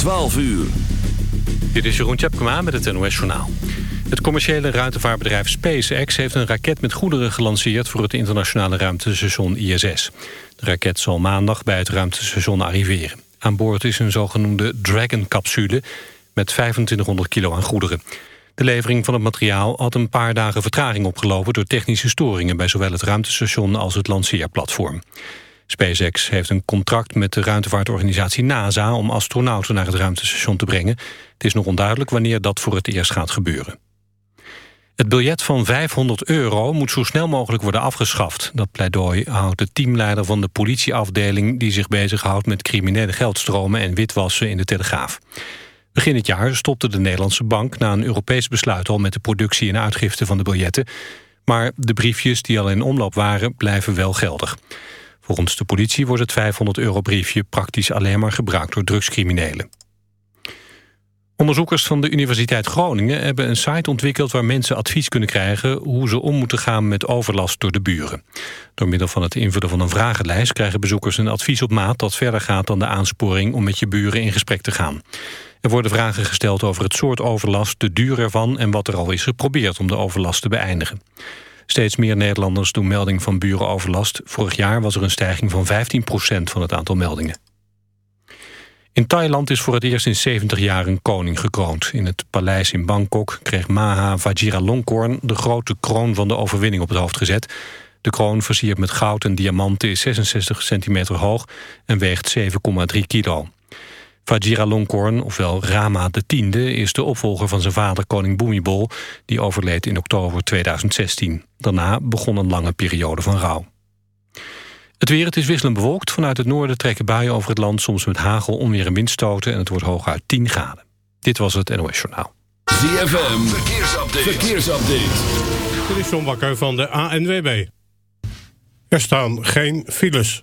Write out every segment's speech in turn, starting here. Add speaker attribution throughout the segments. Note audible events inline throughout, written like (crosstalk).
Speaker 1: 12 uur.
Speaker 2: Dit is Jeroen Tjepkema met het NOS Journaal. Het commerciële ruimtevaartbedrijf SpaceX heeft een raket met goederen gelanceerd... voor het internationale ruimtestation ISS. De raket zal maandag bij het ruimtestation arriveren. Aan boord is een zogenoemde Dragon-capsule met 2500 kilo aan goederen. De levering van het materiaal had een paar dagen vertraging opgelopen... door technische storingen bij zowel het ruimtestation als het lanceerplatform. SpaceX heeft een contract met de ruimtevaartorganisatie NASA... om astronauten naar het ruimtestation te brengen. Het is nog onduidelijk wanneer dat voor het eerst gaat gebeuren. Het biljet van 500 euro moet zo snel mogelijk worden afgeschaft. Dat pleidooi houdt de teamleider van de politieafdeling... die zich bezighoudt met criminele geldstromen en witwassen in de Telegraaf. Begin het jaar stopte de Nederlandse bank na een Europees besluit... al met de productie en uitgifte van de biljetten. Maar de briefjes die al in omloop waren blijven wel geldig. Volgens de politie wordt het 500 euro briefje praktisch alleen maar gebruikt door drugscriminelen. Onderzoekers van de Universiteit Groningen hebben een site ontwikkeld waar mensen advies kunnen krijgen hoe ze om moeten gaan met overlast door de buren. Door middel van het invullen van een vragenlijst krijgen bezoekers een advies op maat dat verder gaat dan de aansporing om met je buren in gesprek te gaan. Er worden vragen gesteld over het soort overlast, de duur ervan en wat er al is geprobeerd om de overlast te beëindigen. Steeds meer Nederlanders doen melding van burenoverlast. Vorig jaar was er een stijging van 15% van het aantal meldingen. In Thailand is voor het eerst in 70 jaar een koning gekroond. In het paleis in Bangkok kreeg Maha Vajiralongkorn... de grote kroon van de overwinning op het hoofd gezet. De kroon versierd met goud en diamanten is 66 centimeter hoog... en weegt 7,3 kilo. Vajiralongkorn, ofwel Rama X, is de opvolger van zijn vader koning Bhumibol... die overleed in oktober 2016. Daarna begon een lange periode van rouw. Het weer, het is wisselend bewolkt. Vanuit het noorden trekken buien over het land... soms met hagel, onweer en windstoten... en het wordt hooguit 10 graden. Dit was het NOS Journaal.
Speaker 1: ZFM, verkeersupdate. verkeersupdate.
Speaker 3: Dit is John Bakker van de ANWB. Er staan geen files.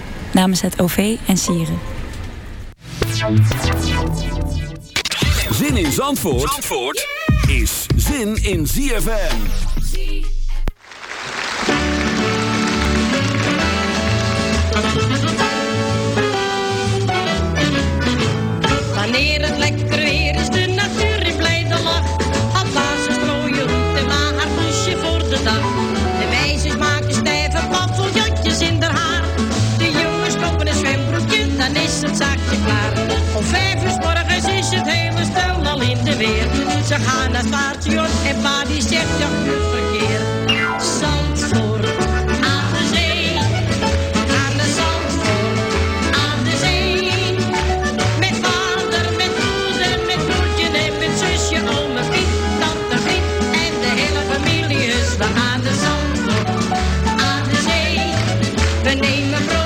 Speaker 4: Namens het OV en Sieren.
Speaker 1: Zin in Zandvoort, Zandvoort is zin in ZFM.
Speaker 5: Op vijf uur s morgens is het hele al in de weer. Ze gaan naar het paardje en papa zegt dat het verkeer zandvor aan de zee, aan de zandvor aan de zee. Met vader, met moeder, met broertje en met zusje om mijn fiets, dan de en de hele familie is we aan de zandvor aan de zee. We nemen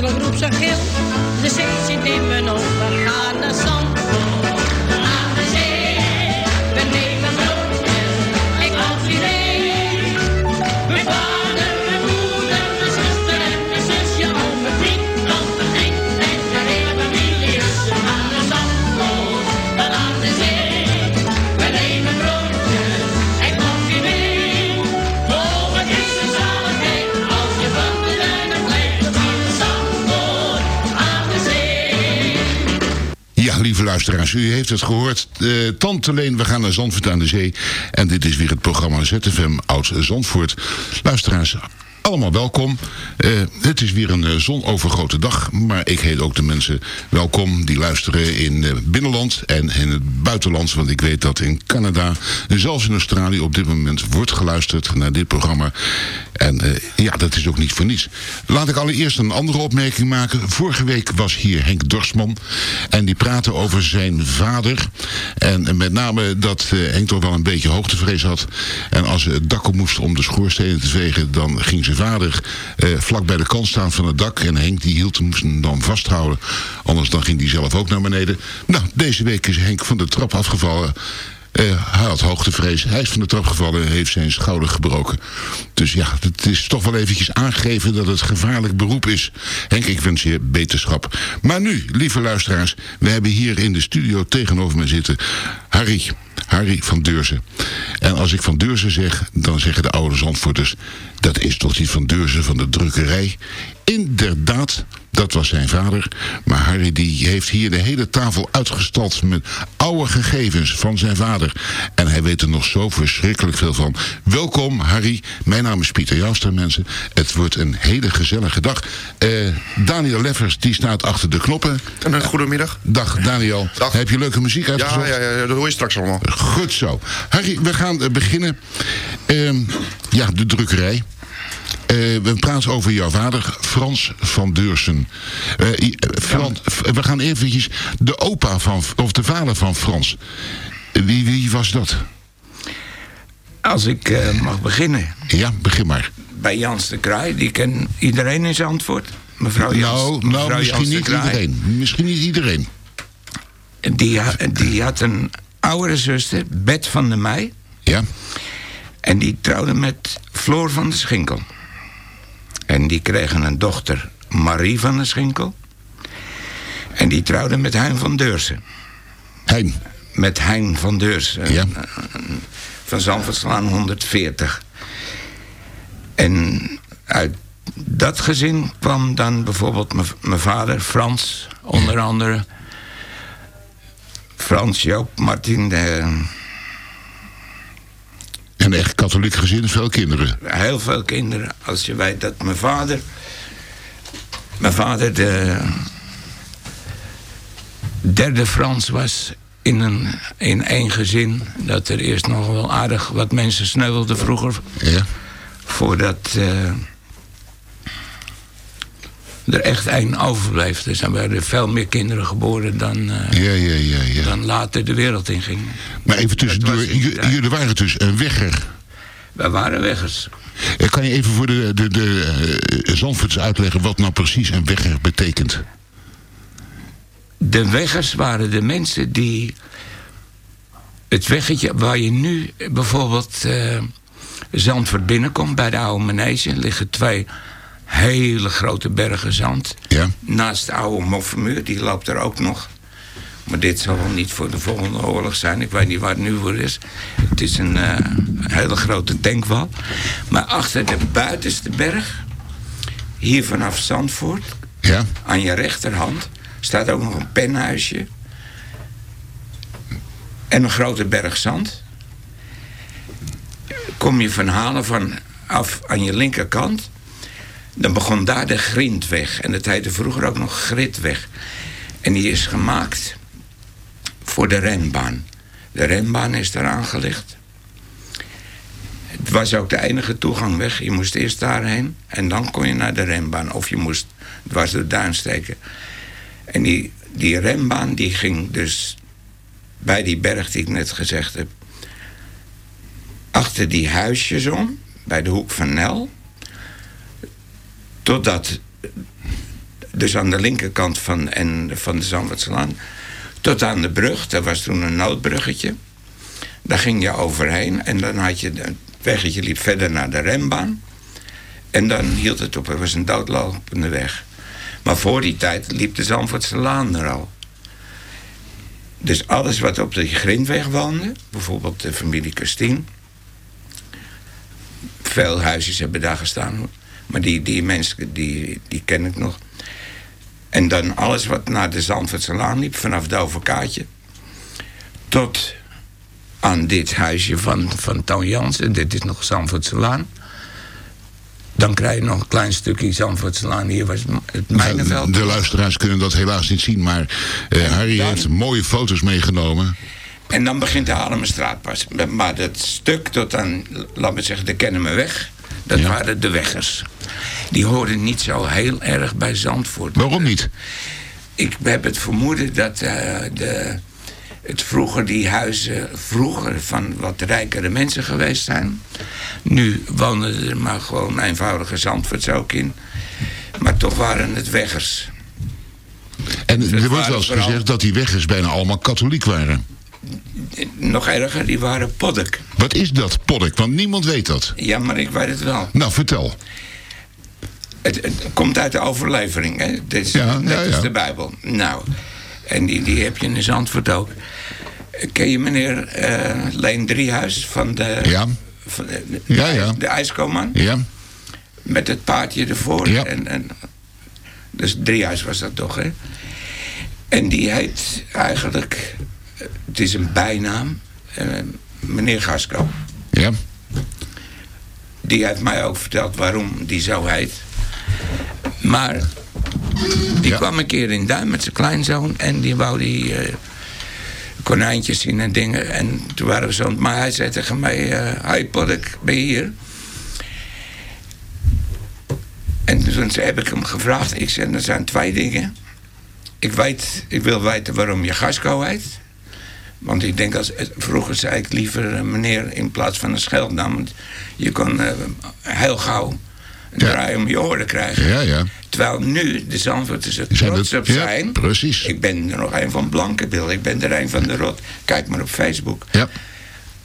Speaker 5: Plotseling roept ze gil, de zee zit in mijn ogen. Gaan naar Zandvoort
Speaker 6: luisteraars, u heeft het gehoord. Eh, Tante Leen, we gaan naar Zandvoort aan de Zee. En dit is weer het programma ZFM Oud Zandvoort. Luisteraars, allemaal welkom. Eh, het is weer een eh, zonovergrote dag. Maar ik heet ook de mensen welkom die luisteren in het binnenland en in het buitenland. Want ik weet dat in Canada en zelfs in Australië op dit moment wordt geluisterd naar dit programma. En eh, ja, dat is ook niet voor niets. Laat ik allereerst een andere opmerking maken. Vorige week was hier Henk Dorsman. En die praatte over zijn vader. En met name dat eh, Henk toch wel een beetje hoogtevrees had. En als ze het dak op moest om de schoorstenen te vegen... dan ging vader eh, vlak bij de kant staan van het dak. En Henk die hield, hem dan vasthouden. Anders dan ging hij zelf ook naar beneden. Nou, deze week is Henk van de trap afgevallen... Eh, hij had hoogtevrees. Hij is van de trap gevallen en heeft zijn schouder gebroken. Dus ja, het is toch wel eventjes aangegeven dat het gevaarlijk beroep is. Henk, ik wens je beterschap. Maar nu, lieve luisteraars, we hebben hier in de studio tegenover me zitten Harry. Harry van Deurzen. En als ik van Deurzen zeg, dan zeggen de oude Zandvoorters... dat is toch die van Deurzen van de drukkerij? Inderdaad, dat was zijn vader. Maar Harry die heeft hier de hele tafel uitgestald met oude gegevens van zijn vader. En hij weet er nog zo verschrikkelijk veel van. Welkom Harry, mijn naam is Pieter Jouster mensen. Het wordt een hele gezellige dag. Eh, Daniel Leffers die staat achter de knoppen.
Speaker 7: Een goedemiddag.
Speaker 6: Dag Daniel. Heb je leuke muziek uitgezocht?
Speaker 7: Ja, ja, ja, dat hoor je straks allemaal.
Speaker 6: Goed zo. Harry, we gaan eh, beginnen. Ehm, ja, de drukkerij. Eh, we praten over jouw vader, Frans van Deursen. Eh, eh, Frans, We gaan eventjes de opa van, of de vader van Frans. Wie, wie was dat?
Speaker 8: Als ik mag beginnen.
Speaker 6: Ja, begin maar.
Speaker 8: Bij Jans de Kraai, die ken iedereen in Zandvoort. Mevrouw Jans,
Speaker 6: nou,
Speaker 8: mevrouw
Speaker 6: nou misschien
Speaker 8: Jans de
Speaker 6: niet
Speaker 8: Kraai.
Speaker 6: iedereen. Misschien niet iedereen.
Speaker 8: Die, ha- die had een oudere zuster, Bet van der Meij.
Speaker 6: Ja.
Speaker 8: En die trouwde met Floor van der Schinkel. En die kregen een dochter, Marie van der Schinkel. En die trouwde met Hein van Deursen.
Speaker 6: Hein?
Speaker 8: Met Hein van Deursen.
Speaker 6: Ja.
Speaker 8: Van Zandvoortslaan 140. En uit dat gezin kwam dan bijvoorbeeld mijn- mijn vader, Frans, onder andere. Frans, Joop, Martin, de,
Speaker 6: Een echt katholiek gezin, veel kinderen.
Speaker 8: heel veel kinderen. Als je weet dat mijn vader... Mijn vader de derde Frans was in, een, in één gezin. Dat er eerst nog wel aardig wat mensen sneuvelden vroeger.
Speaker 6: Ja.
Speaker 8: Voordat eh, er echt één overbleef. Dus dan werden er veel meer kinderen geboren dan, eh,
Speaker 6: Ja, ja, ja, ja.
Speaker 8: dan later de wereld ingingen.
Speaker 6: Maar even tussendoor, jullie waren dus een wegger.
Speaker 8: Wij waren weggers.
Speaker 6: Eh, Kan je even voor de, de, de eh, Zandvoorts uitleggen wat nou precies een wegger betekent?
Speaker 8: De weggers waren de mensen die... Het weggetje waar je nu bijvoorbeeld eh Zandvoort binnenkomt... bij de oude manege liggen twee hele grote bergen zand.
Speaker 6: Ja.
Speaker 8: Naast de oude moffenmuur, die loopt er ook nog. Maar dit zal wel niet voor de volgende oorlog zijn. Ik weet niet waar het nu voor is. Het is een, eh, een hele grote tankwal. Maar achter de buitenste berg, hier vanaf Zandvoort,
Speaker 6: Ja.
Speaker 8: aan je rechterhand, staat ook nog een penhuisje. En een grote berg zand. Kom je van Halen van af aan je linkerkant. Dan begon daar de Grindweg. En dat heette vroeger ook nog Gridweg. En die is gemaakt voor de renbaan. De renbaan is daar aangelegd. Het was ook de enige toegangweg. Je moest eerst daarheen en dan kon je naar de renbaan. Of je moest dwars door duin steken. En die, die renbaan die ging dus bij die berg die ik net gezegd heb... achter die huisjes om, bij de hoek van Nel... totdat, dus aan de linkerkant van, en, van de Zandvoortslaan... tot aan de brug, dat was toen een noodbruggetje... Daar ging je overheen en dan had je... Het weggetje liep verder naar de renbaan. En dan hield het op. Er was een doodlopende weg. Maar voor die tijd liep de Zandvoortse Laan er al. Dus alles wat op de grindweg woonde... bijvoorbeeld de familie Kustien... veel huisjes hebben daar gestaan. Maar die, die mensen, die, die ken ik nog. En dan alles wat naar de Zandvoortse Laan liep... vanaf het overkaatje... tot aan dit huisje van, van Toon Jansen. Dit is nog Zandvoortse Laan. Dan krijg je nog een klein stukje Zandvoortse Laan. Hier was het mijnenveld.
Speaker 6: De luisteraars kunnen dat helaas niet zien, maar eh, Harry heeft mooie foto's meegenomen.
Speaker 8: En dan begint de Haarlemmerstraat pas. Maar dat stuk tot aan, laten we zeggen, de Kennemerweg... dat waren de weggers. Die hoorden niet zo heel erg bij Zandvoort.
Speaker 6: Waarom niet?
Speaker 8: Ik heb het vermoeden dat eh, de, het vroeger die huizen... vroeger van wat rijkere mensen geweest zijn. Nu wonen er maar gewoon eenvoudige Zandvoorts ook in. Maar toch waren het weggers.
Speaker 6: En er wordt wel eens
Speaker 8: vooral-
Speaker 6: gezegd dat die weggers bijna allemaal katholiek waren.
Speaker 8: Nog erger, die waren poddek.
Speaker 6: Wat is dat, poddik? Want niemand weet dat.
Speaker 8: Ja, maar ik weet het wel.
Speaker 6: Nou, vertel.
Speaker 8: Het, het komt uit de overlevering, hè? Dit is,
Speaker 6: Ja,
Speaker 8: net
Speaker 6: ja,
Speaker 8: als
Speaker 6: ja.
Speaker 8: de Bijbel. Nou, en die, die heb je in Zandvoort ook. Ken je meneer eh, Leen Driehuis van de...
Speaker 6: Ja.
Speaker 8: Van de,
Speaker 6: Ja, ja.
Speaker 8: de ijskoman?
Speaker 6: Ja.
Speaker 8: Met het paardje ervoor.
Speaker 6: Ja.
Speaker 8: En, en, dus Driehuis was dat toch, hè? En die heet eigenlijk... Het is een bijnaam. eh, meneer Gasco.
Speaker 6: Ja.
Speaker 8: Die heeft mij ook verteld waarom die zo heet. Maar die kwam een keer in Duin met zijn kleinzoon... en die wou die eh, konijntjes zien en dingen. En toen waren we zo... Maar hij zei tegen mij... eh Hi Poddik, ben je hier? En toen heb ik hem gevraagd. Ik zei, er zijn twee dingen. Ik, weet, ik wil weten waarom je Gasco heet. Want ik denk, als, vroeger zei ik liever meneer in plaats van een scheldnaam. Want je kon eh, heel gauw een draai om je oren krijgen.
Speaker 6: Ja, ja.
Speaker 8: Terwijl nu de Zandvoorters er trots
Speaker 6: het-
Speaker 8: op
Speaker 6: ja,
Speaker 8: zijn.
Speaker 6: precies.
Speaker 8: Ik ben er nog een van Blankenbil. Ik ben er een van de Rot. Kijk maar op Facebook.
Speaker 6: Ja.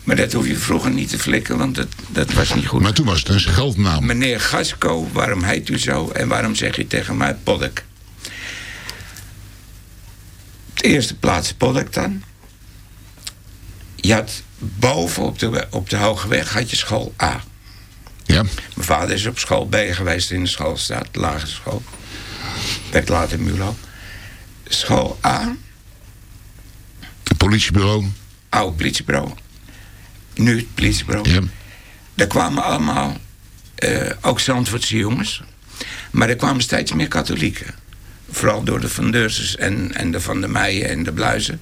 Speaker 8: Maar dat hoef je vroeger niet te flikken, want dat, dat was niet goed.
Speaker 6: Maar toen was het een scheldnaam.
Speaker 8: Meneer Gasco, waarom heet u zo? En waarom zeg je tegen mij Poddek? Op de eerste plaats Poddek dan. Je had boven op de, op de Hoge Weg had je school A.
Speaker 6: Ja.
Speaker 8: Mijn vader is op school B geweest in de schoolstraat, de lagere school. Werd later Mulo. School A,
Speaker 6: Politiebureau.
Speaker 8: oude politiebureau. Nu het politiebureau.
Speaker 6: Ja.
Speaker 8: Daar kwamen allemaal, eh, ook Zandvoortse jongens. Maar er kwamen steeds meer katholieken. Vooral door de Van Deursens en, en de Van der Meijen en de Bluizen.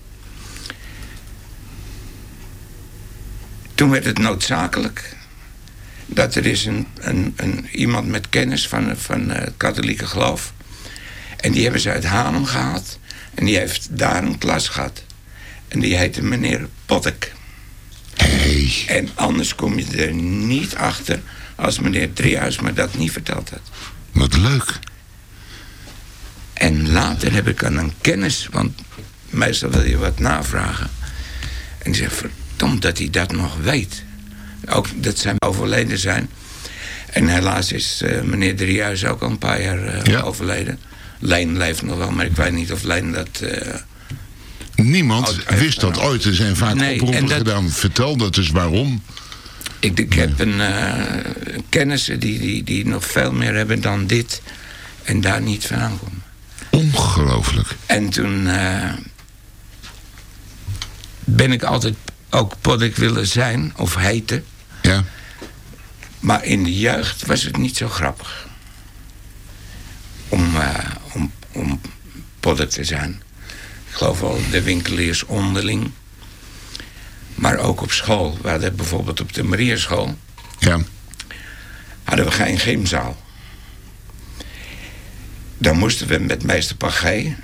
Speaker 8: Toen werd het noodzakelijk dat er is een, een, een, iemand met kennis van, van eh, het katholieke geloof. En die hebben ze uit Haarlem gehaald. En die heeft daar een klas gehad. En die heette meneer Pottek. En anders kom je er niet achter als meneer Driehuis me dat niet verteld had.
Speaker 6: Wat leuk.
Speaker 8: En later heb ik aan een kennis, want meestal wil je wat navragen. En die zegt, verdomd dat hij dat nog weet. Ook dat zij overleden zijn. En helaas is eh, meneer Driehuis ook al een paar jaar eh, overleden. Leen leeft nog wel, maar ik weet niet of Leen dat... eh,
Speaker 6: Niemand wist dat ooit. Er zijn vaak
Speaker 8: Nee,
Speaker 6: oproepen
Speaker 8: dat-
Speaker 6: gedaan. Vertel dat dus waarom.
Speaker 8: Ik, ik heb een eh, kennissen die, die, die nog veel meer hebben dan dit. En daar niet van aankomen.
Speaker 6: Ongelooflijk.
Speaker 8: En toen ben ik altijd ook poddik willen zijn, of heten.
Speaker 6: Ja.
Speaker 8: Maar in de jeugd was het niet zo grappig. Om, eh, om, om poddik te zijn. Ik geloof wel de winkeliers onderling. Maar ook op school. We hadden bijvoorbeeld op de Mariaschool...
Speaker 6: Ja.
Speaker 8: hadden we geen gymzaal. Dan moesten we met meester Pagé...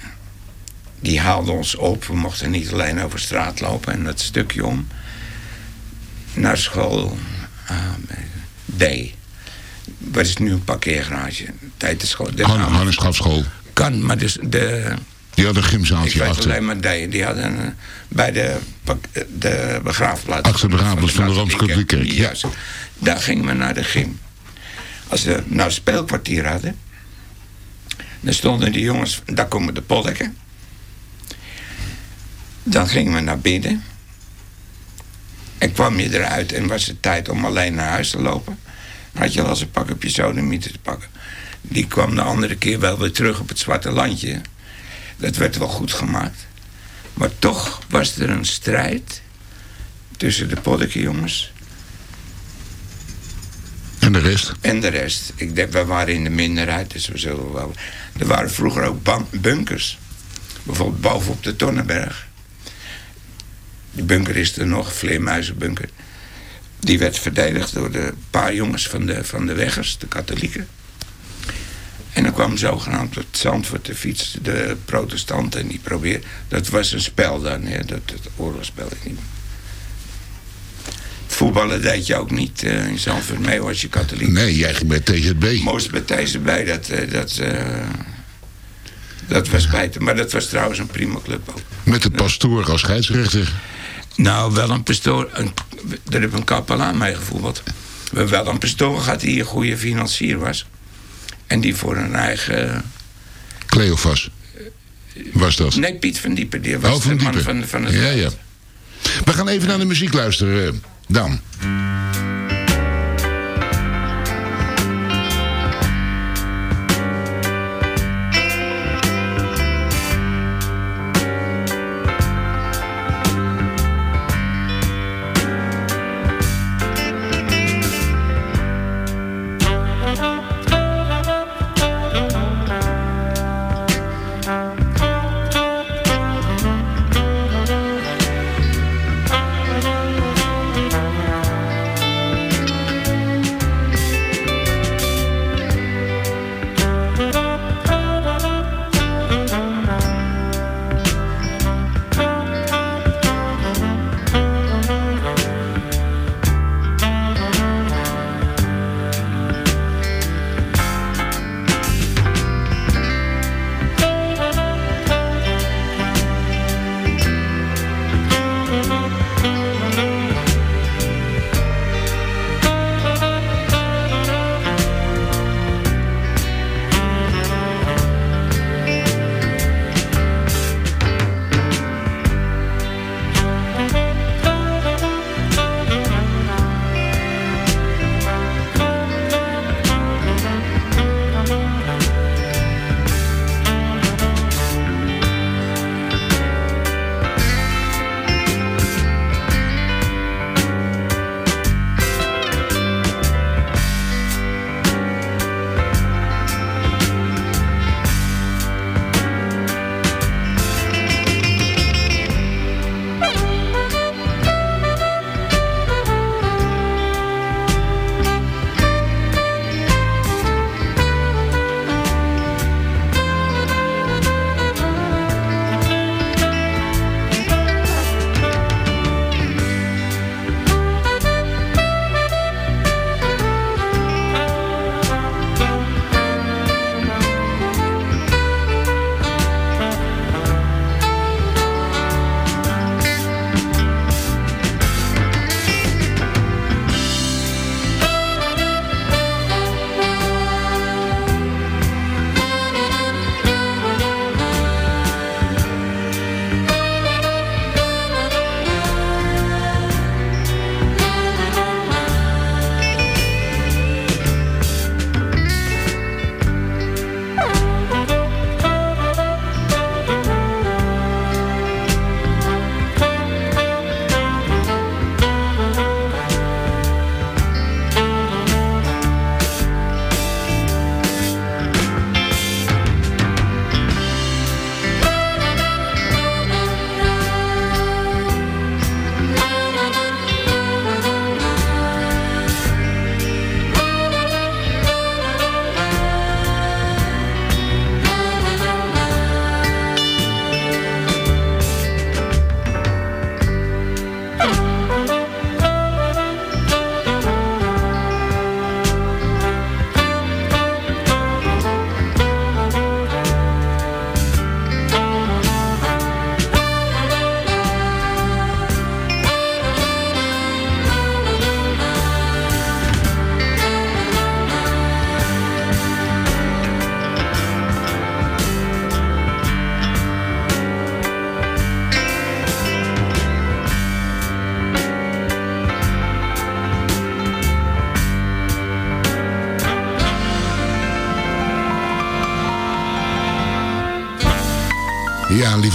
Speaker 8: die haalde ons op. We mochten niet alleen over straat lopen en dat stukje om. Naar school ah, D. Wat is nu een parkeergarage? Tijd de school. de
Speaker 6: Hanneschapschool.
Speaker 8: Kan, maar dus de...
Speaker 6: Die had een
Speaker 8: Ik
Speaker 6: gymzaaltje
Speaker 8: weet
Speaker 6: achter.
Speaker 8: alleen maar D. Die hadden eh, bij de, de begraafplaats.
Speaker 6: Achter de begraafplaats van de Rooms-Katholieke Kerk, ja.
Speaker 8: Juist. Daar gingen we naar de gym. Als we nou speelkwartier hadden... dan stonden die jongens... Daar komen de poddekken. Dan gingen we naar binnen. En kwam je eruit en was het tijd om alleen naar huis te lopen... had je al eens een pak op je sodemieter te pakken. Die kwam de andere keer wel weer terug op het zwarte landje. Dat werd wel goed gemaakt. Maar toch was er een strijd tussen de poddekenjongens
Speaker 6: En de rest?
Speaker 8: en de rest. Ik denk, we waren in de minderheid, dus we zullen wel... Er waren vroeger ook bunkers. Bijvoorbeeld bovenop de Tonnenberg. Die bunker is er nog, Vleermuizenbunker. Die werd verdedigd door de paar jongens van de, van de weggers, de katholieken. En dan kwam zogenaamd het Zandvoort de fiets, de protestanten, en die probeerden... Dat was een spel dan, hè, dat, dat oorlogsspel. Voetballen deed je ook niet eh, in Zandvoort mee, was je katholiek.
Speaker 6: Nee, jij ging bij TZB.
Speaker 8: Moest bij bij, dat, eh, dat, eh, dat was spijtig. Maar dat was trouwens een prima club ook.
Speaker 6: Met de pastoor als scheidsrechter.
Speaker 8: Nou, wel een pastoor. Een, daar heb een kapelaan mee hebben wel een pastoor gehad die een goede financier was. En die voor een eigen...
Speaker 6: Cleofas. Was dat?
Speaker 8: Nee, Piet van Diepen. Die was
Speaker 6: Oh, Van
Speaker 8: de man van, van het
Speaker 6: Ja, ja. We gaan even naar de muziek luisteren, eh, Dan.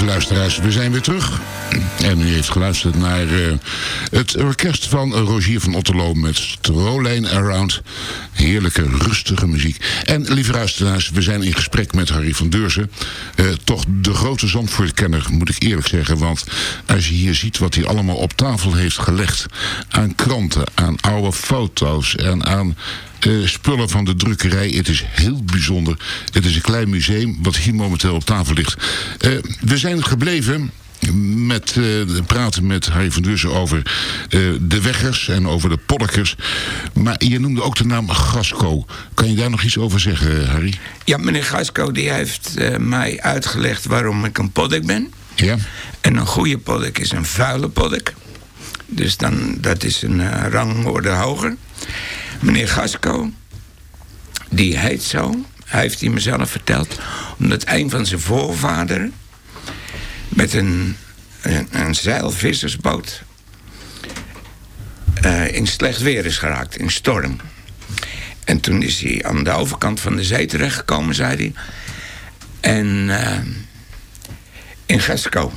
Speaker 6: Lieve luisteraars, we zijn weer terug. En u heeft geluisterd naar eh, het orkest van Rogier van Otterlo met Strolijn Around. Heerlijke, rustige muziek. En lieve luisteraars, we zijn in gesprek met Harry van Deurzen. Eh, toch de grote Zandvoortkenner, moet ik eerlijk zeggen. Want als je hier ziet wat hij allemaal op tafel heeft gelegd... aan kranten, aan oude foto's en aan eh, spullen van de drukkerij. Het is heel bijzonder. Het is een klein museum wat hier momenteel op tafel ligt. Eh, we zijn gebleven met eh, praten met Harry van Deurzen over de weggers en over de poddekers. Maar je noemde ook de naam Gasco. Kan je daar nog iets over zeggen, Harry?
Speaker 8: Ja, meneer Gasco die heeft mij uitgelegd waarom ik een poddek ben.
Speaker 6: Ja.
Speaker 8: En een goede poddek is een vuile poddek. Dus dan, dat is een rangorde hoger. Meneer Gasco, die heet zo, hij heeft hij mezelf verteld... omdat een van zijn voorvaderen met een, een, een zeilvissersboot... eh, in slecht weer is geraakt, in storm. En toen is hij aan de overkant van de zee terechtgekomen, zei hij. En eh, in Glasgow.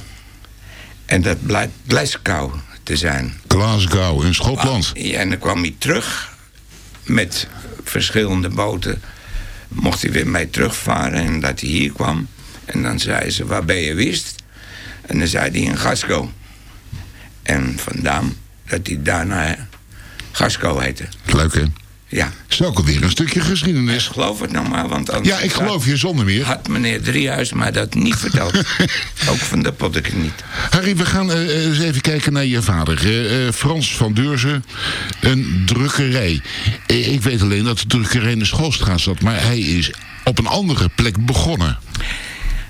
Speaker 8: En dat blijkt Glasgow te zijn.
Speaker 6: Glasgow in Schotland.
Speaker 8: En dan kwam hij terug met verschillende boten. Mocht hij weer mee terugvaren en dat hij hier kwam. En dan zei ze, waar ben je wist? En dan zei hij in Glasgow. En vandaan dat hij daarna Glasgow heette.
Speaker 6: Leuk, hè?
Speaker 8: Ja.
Speaker 6: Is ook alweer een stukje geschiedenis.
Speaker 8: Ik geloof het nog maar, want anders
Speaker 6: Ja, ik geloof je zonder meer.
Speaker 8: had meneer Driehuis mij dat niet verteld. (laughs) Ook van de poddeke niet.
Speaker 6: Harry, we gaan eh, eens even kijken naar je vader. Eh, eh, Frans van Deurzen, een drukkerij. Eh, ik weet alleen dat de drukkerij in de Schoolstraat zat... maar hij is op een andere plek begonnen.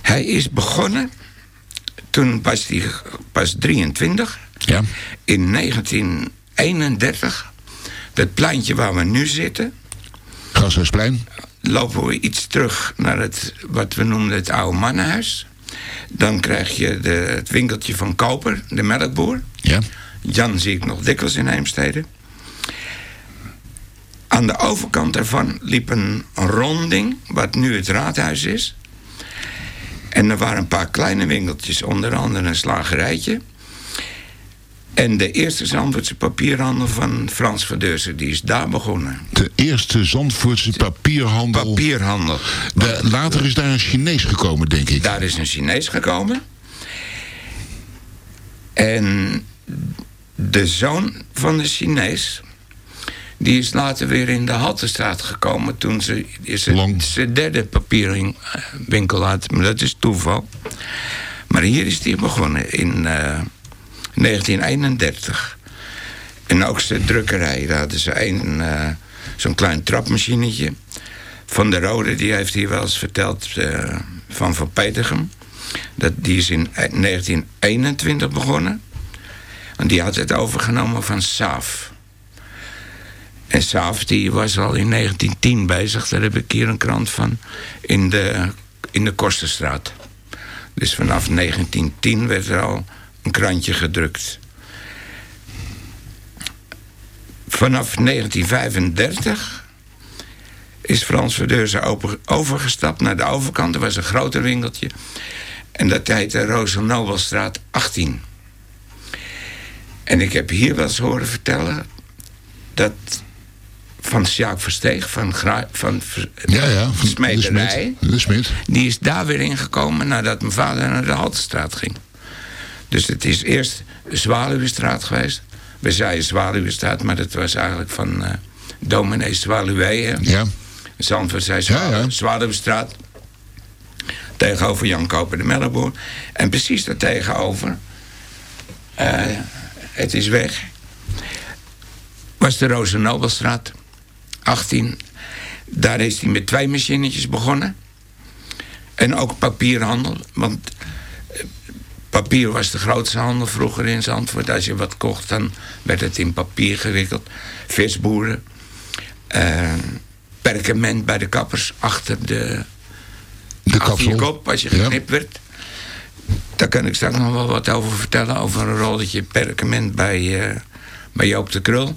Speaker 8: Hij is begonnen, toen was hij pas 23.
Speaker 6: Ja.
Speaker 8: In 1931, dat pleintje waar we nu zitten...
Speaker 6: Gashuisplein.
Speaker 8: lopen we iets terug naar het, wat we noemden het oude mannenhuis. Dan krijg je de, het winkeltje van Koper, de melkboer.
Speaker 6: Ja.
Speaker 8: Jan zie ik nog dikwijls in Heemstede. Aan de overkant daarvan liep een ronding, wat nu het raadhuis is. En er waren een paar kleine winkeltjes, onder andere een slagerijtje. En de eerste Zandvoortse papierhandel van Frans van die is daar begonnen.
Speaker 6: De eerste Zandvoortse papierhandel.
Speaker 8: Papierhandel.
Speaker 6: De- later is daar een Chinees gekomen, denk ik.
Speaker 8: Daar is een Chinees gekomen. En de zoon van de Chinees... die is later weer in de Haltestraat gekomen... toen ze is het zijn derde papierwinkel had. Maar dat is toeval. Maar hier is hij begonnen in eh, 1931. En ook zijn drukkerij. Daar hadden ze een, eh, zo'n klein trapmachinetje. Van der Rode, die heeft hier wel eens verteld... eh, van Van Petergem. Dat, die is in 1921 begonnen. En die had het overgenomen van Saaf. En Saaf die was al in 1910 bezig. Daar heb ik hier een krant van. In de, in de Kosterstraat. Dus vanaf 1910 werd er al een krantje gedrukt. Vanaf 1935 is Frans Verdeurzen overgestapt naar de overkant. Er was een groter winkeltje. En dat heette Rozenobelstraat 18. En ik heb hier wel eens horen vertellen... dat van Sjaak Versteeg, van, Gra- van
Speaker 6: Ja, ja. van
Speaker 8: Smederij...
Speaker 6: De. De.
Speaker 8: Die is daar weer ingekomen nadat mijn vader naar de Haltestraat ging. Dus het is eerst Zwaluwestraat geweest. We zeiden Zwaluwestraat, maar dat was eigenlijk van eh dominee Zwaluwe.
Speaker 6: Ja.
Speaker 8: Zandvoort zei Zwaluwe, Zwaluwestraat. Tegenover Jan Koper de Melkboer. En precies daar tegenover, eh, het is weg, was de Rozenobelstraat 18. Daar is hij met twee machinetjes begonnen. En ook papierhandel. Want papier was de grootste handel vroeger in Zandvoort. Als je wat kocht, dan werd het in papier gewikkeld. Visboeren. eh, perkament bij de kappers achter de,
Speaker 6: de
Speaker 8: achter je kop als je
Speaker 6: Ja.
Speaker 8: geknipt werd. Daar kan ik straks nog wel wat over vertellen. Over een rolletje perkament bij, eh, bij Joop de Krul.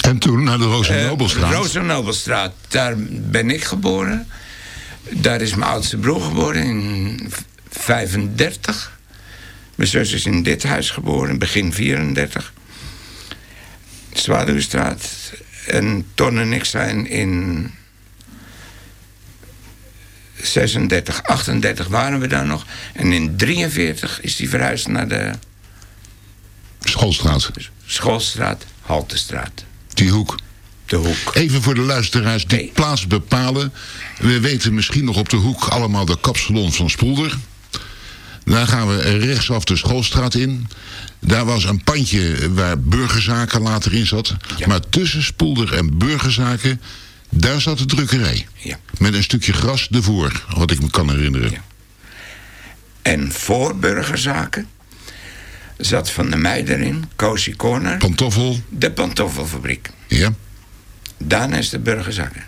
Speaker 6: En toen naar de Rozenobelstraat.
Speaker 8: Eh, Rozenobelstraat, daar ben ik geboren. Daar is mijn oudste broer geboren in 35. Mijn zus is in dit huis geboren, begin 34. Zwaluwstraat. En Ton en ik zijn in 36, 38 waren we daar nog. En in 43 is hij verhuisd naar de
Speaker 6: Schoolstraat.
Speaker 8: Schoolstraat, Haltestraat.
Speaker 6: Die hoek.
Speaker 8: De hoek.
Speaker 6: Even voor de luisteraars die plaats bepalen. We weten misschien nog op de hoek allemaal de kapsalon van Spoelder. Daar gaan we rechtsaf de schoolstraat in. Daar was een pandje waar burgerzaken later in zat. Maar tussen Spoelder en burgerzaken, daar zat de drukkerij.
Speaker 8: Ja.
Speaker 6: Met een stukje gras ervoor, wat ik me kan herinneren.
Speaker 8: En voor burgerzaken zat Van de Meij erin, Cozy Corner.
Speaker 6: Pantoffel.
Speaker 8: De pantoffelfabriek.
Speaker 6: Ja.
Speaker 8: Daarna is de burgerzaken.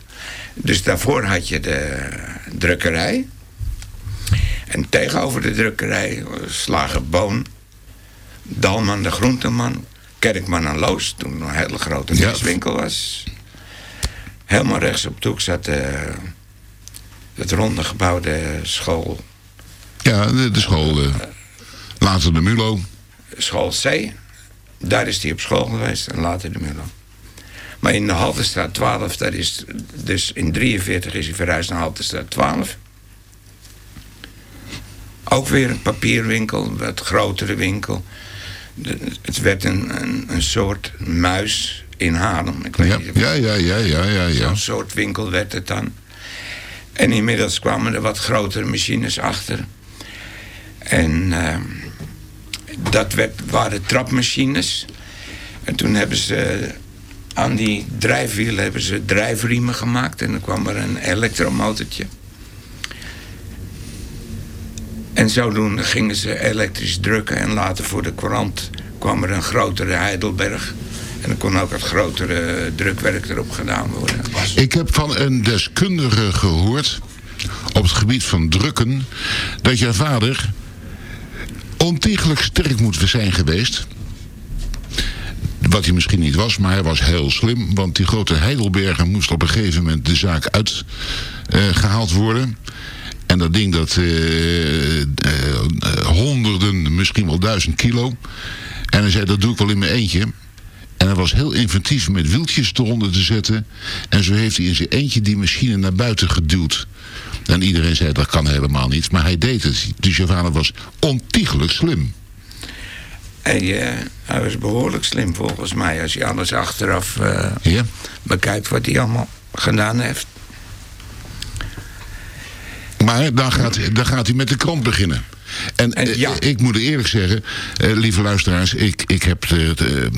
Speaker 8: Dus daarvoor had je de drukkerij. En tegenover de drukkerij slager Boon, Dalman de groenteman, Kerkman en Loos, toen een hele grote viswinkel was. Helemaal rechts op de hoek zat eh, het ronde gebouwde school,
Speaker 6: Ja, de, de school. eh, later de Mulo.
Speaker 8: school C. Daar is hij op school geweest en later de Mulo. Maar in de Haltestraat 12, dat is, dus in 43 is hij verhuisd naar Haltestraat 12. Ook weer een papierwinkel, een wat grotere winkel. De- het werd een, een, een soort muis in Haarlem. Ik weet
Speaker 6: Ja,
Speaker 8: niet of-
Speaker 6: ja, ja, ja, ja, ja. ja.
Speaker 8: Zo'n soort winkel werd het dan. En inmiddels kwamen er wat grotere machines achter. En ehm, dat werd, waren trapmachines. En toen hebben ze aan die drijfwielen hebben ze drijfriemen gemaakt. En dan kwam er een elektromotortje. En zodoende gingen ze elektrisch drukken. En later voor de krant kwam er een grotere Heidelberg. En dan kon ook het grotere drukwerk erop gedaan worden.
Speaker 6: Ik heb van een deskundige gehoord op het gebied van drukken dat jouw vader ontiegelijk sterk moet zijn geweest. Wat hij misschien niet was, maar hij was heel slim. Want die grote Heidelberger moest op een gegeven moment de zaak uitgehaald gehaald worden. En dat ding dat eh, eh, eh, honderden, misschien wel duizend kilo. En hij zei, dat doe ik wel in mijn eentje. En hij was heel inventief met wieltjes eronder te zetten. En zo heeft hij in zijn eentje die machine naar buiten geduwd. En iedereen zei, dat kan helemaal niet. Maar hij deed het. Je vader was ontiegelijk slim.
Speaker 8: Hij, eh, hij was behoorlijk slim volgens mij. Als je alles achteraf eh, bekijkt wat hij allemaal gedaan heeft.
Speaker 6: Maar dan gaat, dan gaat hij met de krant beginnen. En, eh, ik moet eerlijk zeggen, eh, lieve luisteraars, ik, ik, heb,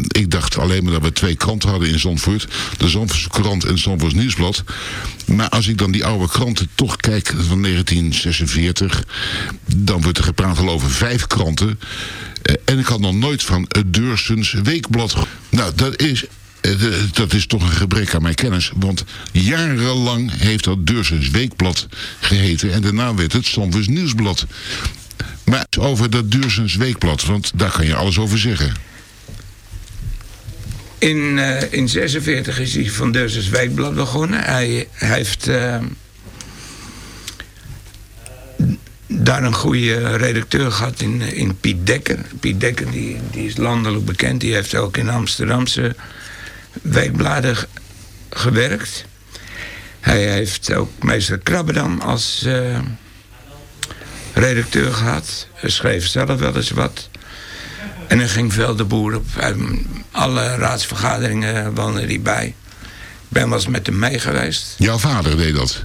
Speaker 6: ik dacht alleen maar dat we twee kranten hadden in Zandvoort. De Zandvoortse krant en het Zandvoorts Nieuwsblad. Maar als ik dan die oude kranten toch kijk van 1946, dan wordt er gepraat al over vijf kranten. En ik had nog nooit van het Deursens Weekblad. Nou, dat is eh, dat is toch een gebrek aan mijn kennis. Want jarenlang heeft dat Deursens Weekblad geheten. En daarna werd het Zandvoorts Nieuwsblad. Maar over dat Deursens Weekblad, want daar kan je alles over zeggen.
Speaker 8: In, eh in 46 is hij van Deursens Weekblad begonnen. Hij, hij heeft eh, daar een goede redacteur gehad in, in Piet Dekker. Piet Dekker die, die is landelijk bekend. Die heeft ook in Amsterdamse weekbladen ge- gewerkt. Hij heeft ook meester Krabbedam als eh, redacteur gehad. Hij schreef zelf wel eens wat. En hij ging veel de boer op. Alle raadsvergaderingen woonde hij bij. Ik ben wel eens met hem mee geweest.
Speaker 6: Jouw vader deed dat.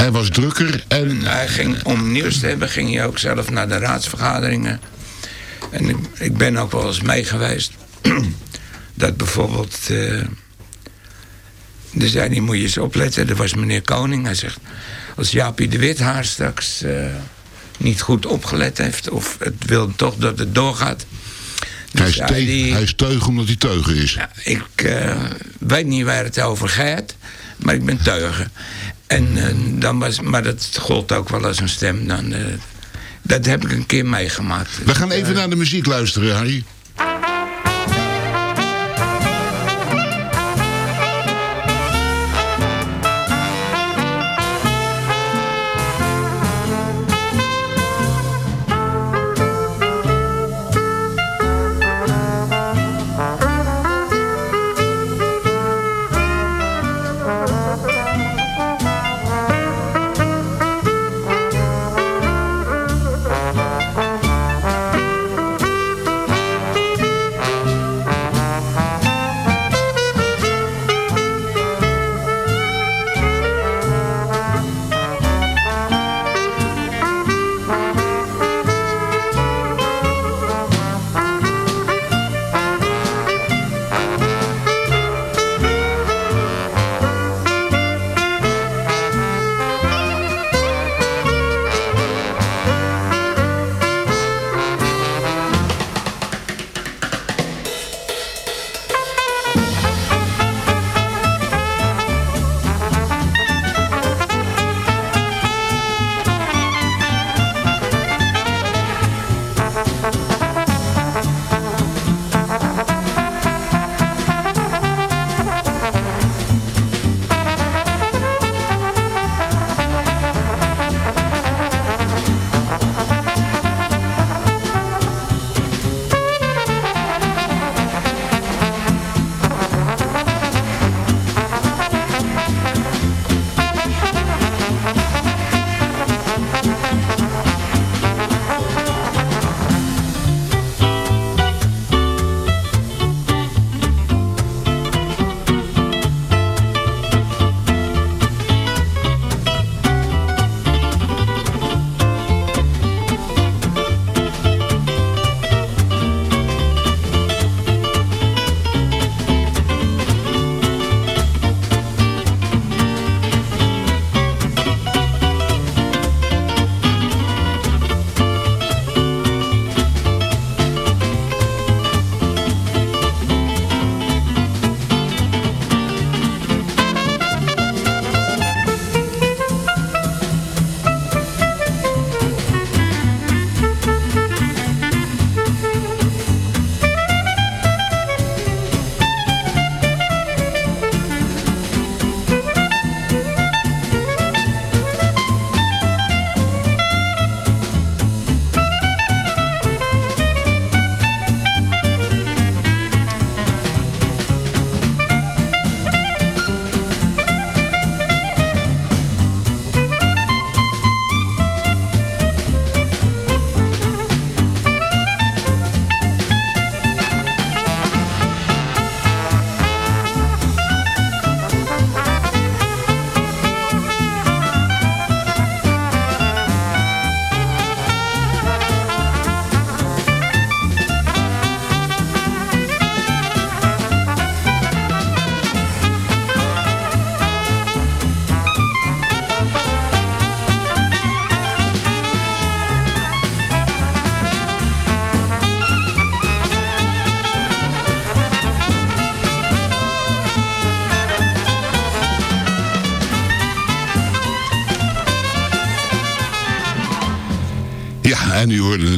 Speaker 6: Hij was drukker en...
Speaker 8: Hij ging, om nieuws te hebben, ging hij ook zelf naar de raadsvergaderingen. En ik, ik ben ook wel eens mee geweest. (clears throat) dat bijvoorbeeld... eh er zei hij, moet je eens opletten. Er was meneer Koning. Hij zegt, als Jaapie de Wit haar straks eh, niet goed opgelet heeft... of het wil toch dat het doorgaat...
Speaker 6: Hij is,
Speaker 8: zei
Speaker 6: te-
Speaker 8: hij-
Speaker 6: is omdat hij teugen is.
Speaker 8: ik eh, weet niet waar het over gaat, maar ik ben teugen. En, eh, dan was, maar dat gold ook wel als een stem. Dan, eh, dat heb ik een keer meegemaakt.
Speaker 6: We gaan even naar de muziek luisteren, Harry.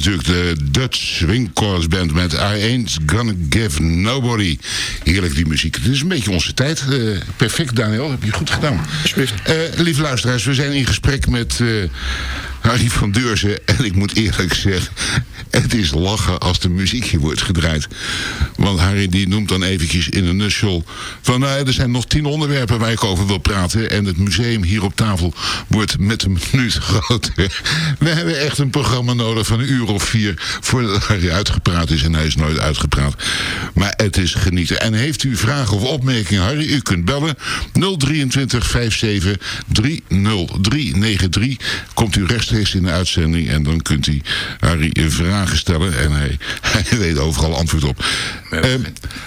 Speaker 6: Natuurlijk de Dutch Swing Chorus Band met I Ain't Gonna Give Nobody. Heerlijk die muziek. Het is een beetje onze tijd. Eh, perfect, Daniel. Heb je goed gedaan. Eh lieve luisteraars, we zijn in gesprek met... eh, Harry van Deurzen. En ik moet eerlijk zeggen, het is lachen als de muziek hier wordt gedraaid. Want Harry die noemt dan eventjes in een nutshell van nou, er zijn nog tien onderwerpen waar ik over wil praten. En het museum hier op tafel wordt met een minuut (laughs) groter. We hebben echt een programma nodig van een uur of vier voordat Harry uitgepraat is. En hij is nooit uitgepraat. Maar het is genieten. En heeft u vragen of opmerkingen, Harry, u kunt bellen 023 57 30393. Komt u rechtstreeks in de uitzending en dan kunt u Harry vragen stellen. En hij, (laughs) hij weet overal antwoord op. Eh,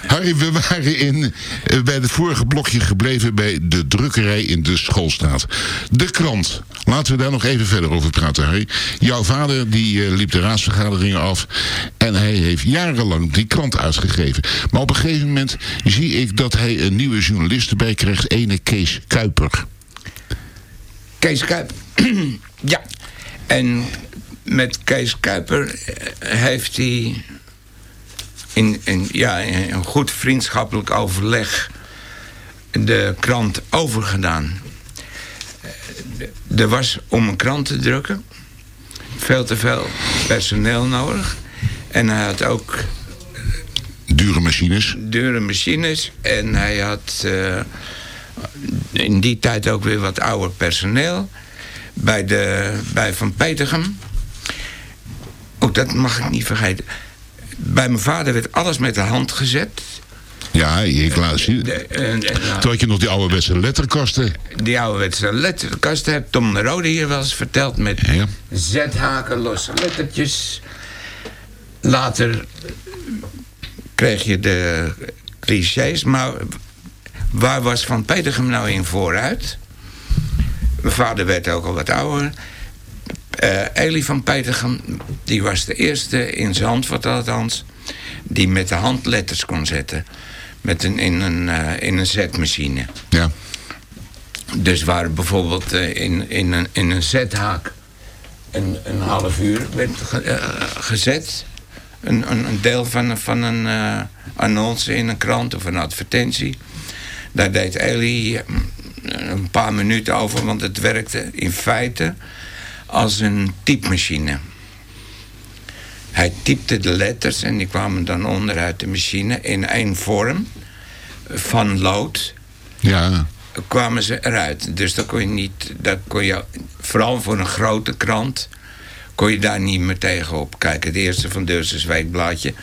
Speaker 6: Harry, we waren in, eh, bij het vorige blokje gebleven bij de drukkerij in de schoolstraat. De krant. Laten we daar nog even verder over praten, Harry. Jouw vader die eh, liep de raadsvergaderingen af en hij heeft jarenlang die krant uitgegeven. Maar op een gegeven moment zie ik dat hij een nieuwe journalist erbij krijgt, ene Kees Kuiper.
Speaker 8: Kees Kuiper. (clears throat) ja. En met Kees Kuiper eh, heeft hij in, in, ja, in een goed vriendschappelijk overleg de krant overgedaan. Eh, Er was om een krant te drukken veel te veel personeel nodig. En hij had ook
Speaker 6: Dure machines.
Speaker 8: dure machines. En hij had eh, in die tijd ook weer wat ouder personeel. Bij, de, bij Van Petergem. Oh, dat mag ik niet vergeten. Bij mijn vader werd alles met de hand gezet.
Speaker 6: Ja, ik laat zien.
Speaker 8: De, en- en-
Speaker 6: Toen had je nog die ouderwetse letterkasten.
Speaker 8: die ouderwetse letterkast heeft Tom de Rode hier wel eens verteld met
Speaker 6: Ja.
Speaker 8: zethaken, losse lettertjes. Later kreeg je de clichés, maar waar was Van Petergem nou in vooruit? Mijn vader werd ook al wat ouder. Eh Elie van Petergem, die was de eerste in Zandvoort althans... die met de hand letters kon zetten. Met een, in, een, eh, in een zetmachine.
Speaker 6: Ja.
Speaker 8: Dus waar bijvoorbeeld eh, in, in, een, in een zethaak een, een half uur werd ge- gezet. Een, een, een deel van, van een annonce in een krant of een advertentie. Daar deed Elie eh, een paar minuten over, want het werkte in feite als een typemachine. Hij typte de letters en die kwamen dan onderuit de machine in één vorm van lood
Speaker 6: Ja.
Speaker 8: kwamen ze eruit. Dus dat kon je niet, dat kon je, vooral voor een grote krant, kon je daar niet meer tegenop. Kijk, het eerste van Deursens Weekblaadje,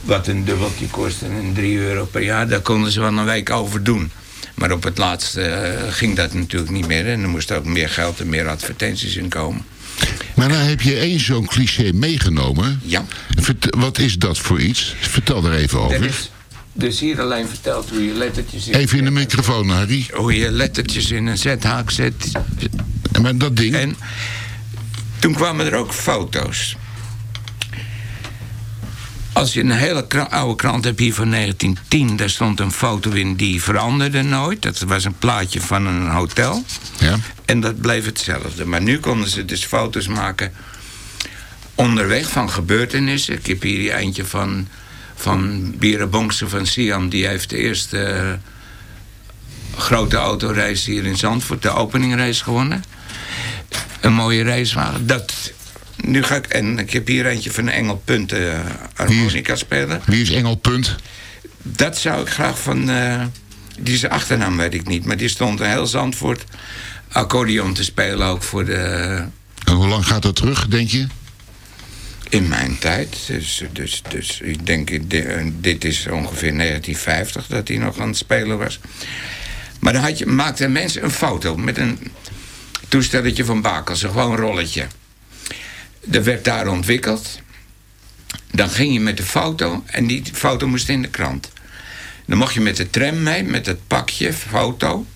Speaker 8: wat een dubbeltje kostte en 3 euro per jaar, daar konden ze wel een week over doen. Maar op het laatste eh, ging dat natuurlijk niet meer. En er moest ook meer geld en meer advertenties in komen.
Speaker 6: Maar nou heb je één zo'n cliché meegenomen.
Speaker 8: Ja.
Speaker 6: Vert- wat is dat voor iets? Vertel daar even
Speaker 8: Er
Speaker 6: over.
Speaker 8: is dus hier alleen verteld hoe je lettertjes... in-
Speaker 6: Even in de microfoon, Harry.
Speaker 8: Hoe je lettertjes in een zethaak zet.
Speaker 6: Maar dat ding...
Speaker 8: En toen kwamen er ook foto's. Als je een hele oude krant hebt hier van 1910... daar stond een foto in die veranderde nooit. Dat was een plaatje van een hotel.
Speaker 6: Ja.
Speaker 8: En dat bleef hetzelfde. Maar nu konden ze dus foto's maken... onderweg van gebeurtenissen. Ik heb hier eentje van... van Bierenbonkse van Siam. Die heeft de eerste... eh, grote autorace hier in Zandvoort, de openingrace gewonnen. Een mooie racewagen. Dat, nu ga ik, en ik heb hier eentje van een Engel Punt eh, harmonica speler.
Speaker 6: Wie is Engel Punt?
Speaker 8: Dat zou ik graag van... eh, die zijn achternaam weet ik niet, maar die stond een heel Zandvoort accordeon te spelen ook voor de...
Speaker 6: En hoe lang gaat dat terug, denk je?
Speaker 8: In mijn tijd. Dus, dus, dus ik denk, di- dit is ongeveer 1950 dat hij nog aan het spelen was. Maar dan had je, maakten mensen een foto met een toestelletje van Bakels, een gewoon rolletje. Dat werd daar ontwikkeld. Dan ging je met de foto en die foto moest in de krant. Dan mocht je met de tram mee, met het pakje, foto,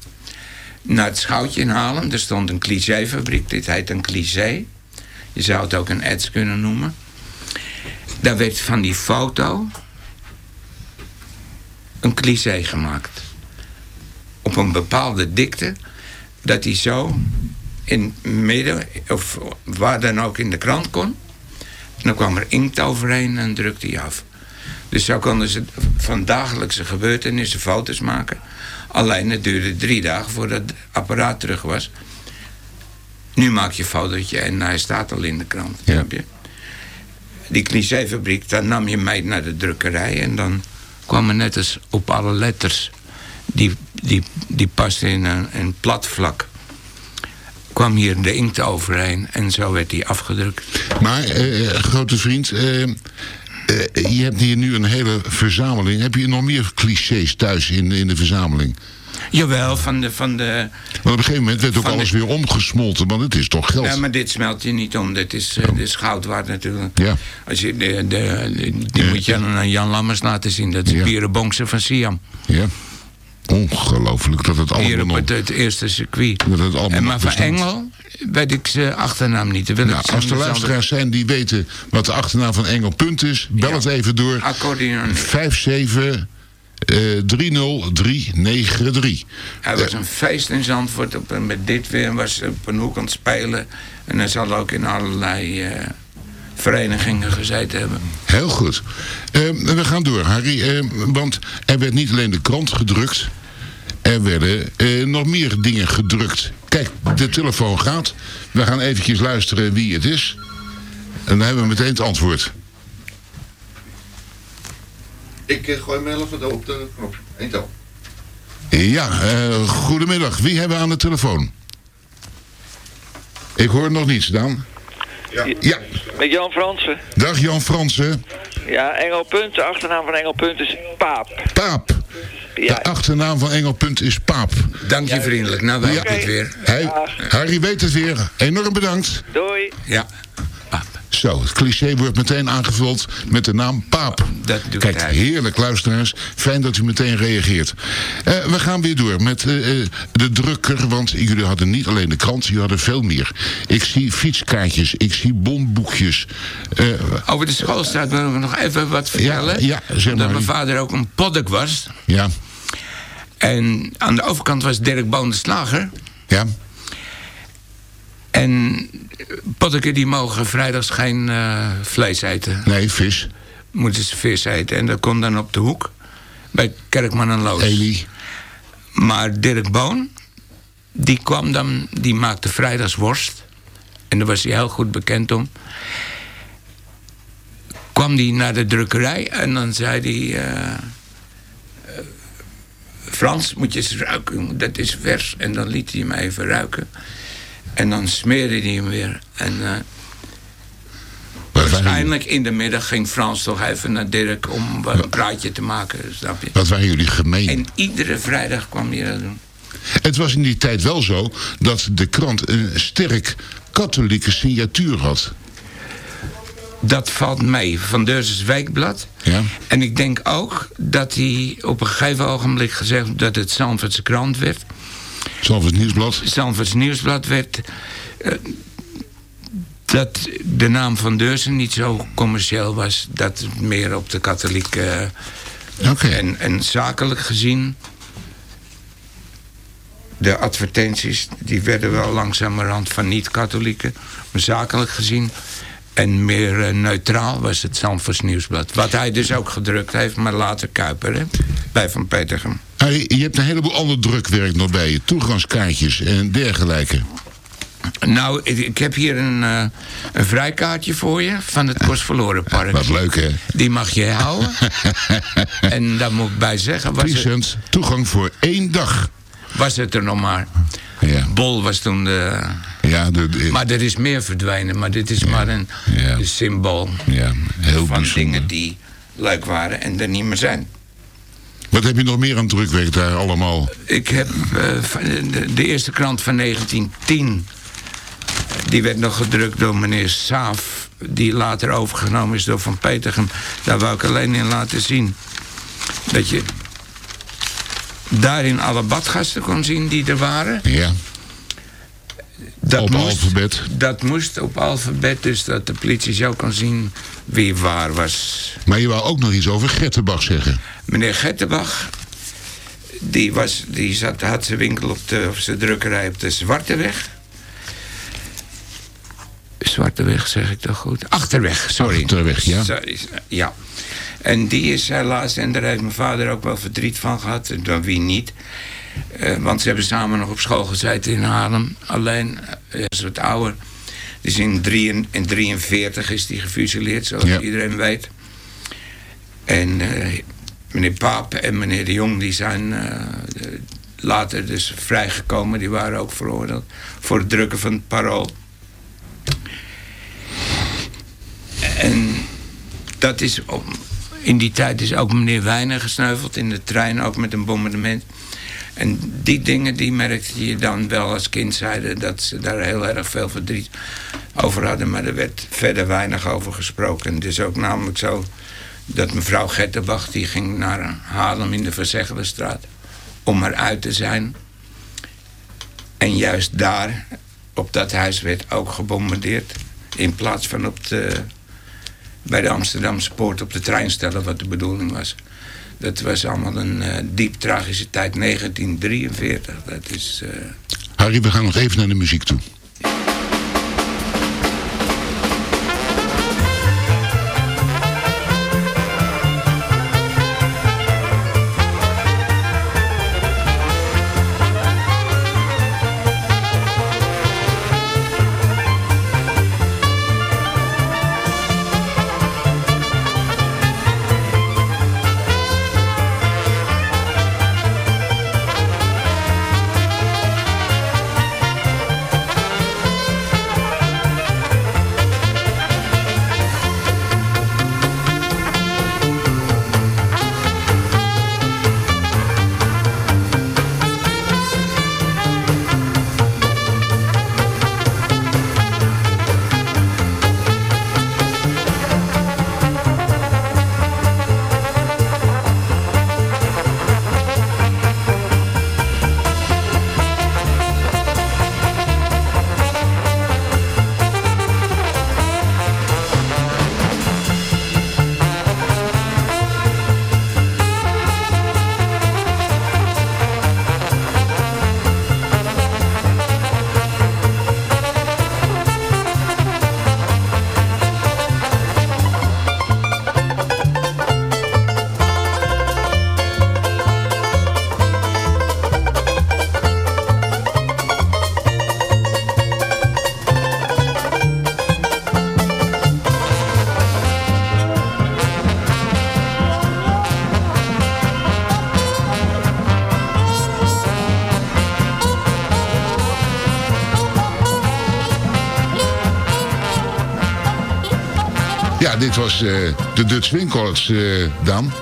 Speaker 8: naar het schoutje in. Er stond een clichéfabriek, dit heet een cliché. Je zou het ook een ads kunnen noemen. Daar werd van die foto een cliché gemaakt. Op een bepaalde dikte, dat hij zo in het midden, of waar dan ook in de krant kon. Dan kwam er inkt overheen en drukte hij af. Dus zo konden ze van dagelijkse gebeurtenissen foto's maken. Alleen het duurde drie dagen voordat het apparaat terug was. Nu maak je een fotootje en hij staat al in de krant. snap je? Die clichéfabriek, dan nam je mee naar de drukkerij... en dan kwamen net als op alle letters... die, die, die pasten in een, een plat vlak... kwam hier de inkt overheen en zo werd die afgedrukt.
Speaker 6: Maar, eh, grote vriend, eh, eh, je hebt hier nu een hele verzameling. Heb je nog meer clichés thuis in, in de verzameling?
Speaker 8: Jawel, van de... Van de
Speaker 6: Want op een gegeven moment werd ook
Speaker 8: de-
Speaker 6: alles weer omgesmolten, want het is toch geld.
Speaker 8: Ja, maar dit smelt je niet om. Dit is, eh, dit is goud waard natuurlijk.
Speaker 6: Ja.
Speaker 8: Als je, de, de, die moet je aan Jan Lammers laten zien. Dat is
Speaker 6: Ja.
Speaker 8: Van Siam.
Speaker 6: Ja. Ongelooflijk dat het
Speaker 8: Hier
Speaker 6: allemaal
Speaker 8: op
Speaker 6: nog...
Speaker 8: het, het eerste circuit.
Speaker 6: Dat het allemaal
Speaker 8: En maar van. Engel weet ik zijn achternaam niet.
Speaker 6: Nou, als er luisteraars zijn die weten wat de achternaam van Engel Punt is, bel het even door.
Speaker 8: Accordeon.
Speaker 6: 57 eh 30393.
Speaker 8: Hij was een feest in Zandvoort. Op, een- met dit weer was op een hoek aan het spelen. En hij zal ook in allerlei eh, verenigingen gezeten hebben.
Speaker 6: Heel goed. Eh, we gaan door, Harry. eh, want er werd niet alleen de krant gedrukt. Er werden eh, nog meer dingen gedrukt. Kijk, de telefoon gaat. We gaan eventjes luisteren wie het is. En dan hebben we meteen het antwoord.
Speaker 7: Ik eh, gooi hem even op de knop. Eén tel.
Speaker 6: Ja, eh, goedemiddag. Wie hebben we aan de telefoon? Ik hoor nog niets, Dan.
Speaker 7: Ja.
Speaker 6: Ja,
Speaker 9: Met Jan Fransen.
Speaker 6: dag Jan Fransen.
Speaker 9: Ja, Engelpunt. De achternaam van Engelpunt is Paap.
Speaker 6: Paap. De achternaam van Engelpunt is Paap.
Speaker 8: Dank je vriendelijk. Nou weet ik
Speaker 6: Ja.
Speaker 8: het weer.
Speaker 6: Hij, Harry weet het weer. Enorm bedankt.
Speaker 9: Doei.
Speaker 8: Ja.
Speaker 6: Zo, het cliché wordt meteen aangevuld met de naam Paap.
Speaker 8: Dat doet
Speaker 6: Kijk,
Speaker 8: hij.
Speaker 6: heerlijk luisteraars. Fijn dat u meteen reageert. Eh, we gaan weer door met eh, eh, de drukker. Want jullie hadden niet alleen de krant, jullie hadden veel meer. Ik zie fietskaartjes, ik zie bonboekjes. Eh,
Speaker 8: Over de schoolstraat wil ik nog even wat vertellen.
Speaker 6: ja, zeg
Speaker 8: Omdat
Speaker 6: maar.
Speaker 8: mijn vader ook een poddik was.
Speaker 6: ja,
Speaker 8: En aan de overkant was Dirk Boon de Slager.
Speaker 6: ja.
Speaker 8: En poddiken die mogen vrijdags geen eh, vlees eten.
Speaker 6: Nee, vis.
Speaker 8: Moeten ze vis eten. En dat komt dan op de hoek. Bij Kerkman en Loos.
Speaker 6: Elie.
Speaker 8: Maar Dirk Boon, die kwam dan, die maakte vrijdags worst. En daar was hij heel goed bekend om. Kwam hij naar de drukkerij en dan zei hij... eh, eh, Frans, moet je eens ruiken, dat is vers. En dan liet hij hem even ruiken. En dan smeerde hij hem weer. En eh, waarschijnlijk in de middag ging Frans toch even naar Dirk... om een praatje te maken, snap je?
Speaker 6: Wat waren jullie gemeen.
Speaker 8: En iedere vrijdag kwam hij dat doen.
Speaker 6: Het was in die tijd wel zo dat de krant een sterk katholieke signatuur had.
Speaker 8: Dat valt mee. Van Deursens Weekblad.
Speaker 6: Ja.
Speaker 8: En ik denk ook dat hij op een gegeven ogenblik gezegd... dat het Zandvoortse krant werd.
Speaker 6: Zandvoort Nieuwsblad.
Speaker 8: Zandvoorts Nieuwsblad werd... eh, dat de naam van Deurzen niet zo commercieel was. Dat het meer op de katholieke... eh, en, en zakelijk gezien... De advertenties die werden wel langzamerhand van niet-katholieken. Maar zakelijk gezien en meer eh, neutraal was het Zandvoorts Nieuwsblad. Wat hij dus ook gedrukt heeft, maar later Kuiper, hè? bij Van Petergem.
Speaker 6: Harry, je hebt een heleboel ander drukwerk nog bij je. Toegangskaartjes en dergelijke.
Speaker 8: Nou, ik, heb hier een, eh, een vrijkaartje voor je van het Kostverloren Park. (laughs)
Speaker 6: Wat leuk, hè?
Speaker 8: Die mag je houden. (laughs) en daar moet ik bij zeggen... Was
Speaker 6: Present, toegang voor één dag.
Speaker 8: was het er nog maar.
Speaker 6: Ja.
Speaker 8: Bol was toen de...
Speaker 6: Ja, de, de-
Speaker 8: Maar er is meer verdwijnen, maar dit is maar een, een symbool
Speaker 6: ja, heel
Speaker 8: van
Speaker 6: bijzonder.
Speaker 8: dingen die leuk waren en er niet meer zijn.
Speaker 6: Wat heb je nog meer aan drukwerk daar allemaal?
Speaker 8: Ik heb eh, de eerste krant van 1910. Die werd nog gedrukt door meneer Saaf. Die later overgenomen is door Van Petergem. Daar wou ik alleen in laten zien. Dat je daarin alle badgasten kon zien die er waren.
Speaker 6: Ja.
Speaker 8: Dat
Speaker 6: Op
Speaker 8: moest,
Speaker 6: alfabet.
Speaker 8: Dat moest op alfabet. Dus dat de politie zo kon zien wie waar was.
Speaker 6: Maar je wou ook nog iets over Gertenbach zeggen.
Speaker 8: Meneer Gettenbach, die, was, die zat, had zijn winkel op de, of zijn drukkerij op de Zwarte Weg. Zwarte Weg, zeg ik toch goed? Achterweg, sorry.
Speaker 6: Achterweg, ja.
Speaker 8: Sorry, ja. En die is helaas, en daar heeft mijn vader ook wel verdriet van gehad. En dan wie niet. Eh, want ze hebben samen nog op school gezeten in Haarlem. Alleen, uh, is wat ouder. Dus in 1943 is die gefusilleerd, zoals
Speaker 6: Ja.
Speaker 8: iedereen weet. En eh, meneer Paap en meneer de Jong, die zijn eh, later dus vrijgekomen. Die waren ook veroordeeld voor het drukken van het parool. En dat is, op- in die tijd is ook meneer Wijner gesneuveld in de trein, ook met een bombardement. En die dingen die merkte je dan wel als kind zeiden dat ze daar heel erg veel verdriet over hadden. Maar er werd verder weinig over gesproken. Het is ook namelijk zo dat mevrouw Gettenbach, die ging naar Haarlem in de Verzeggelenstraat om eruit te zijn. En juist daar, op dat huis, werd ook gebombardeerd. In plaats van op de, bij de Amsterdamse poort op de trein stellen, wat de bedoeling was. Dat was allemaal een eh, diep tragische tijd, 1943. Dat is... eh,
Speaker 6: Harry, we gaan nog even naar de muziek toe. Dit was eh, de Dutch Winkels, eh Daan.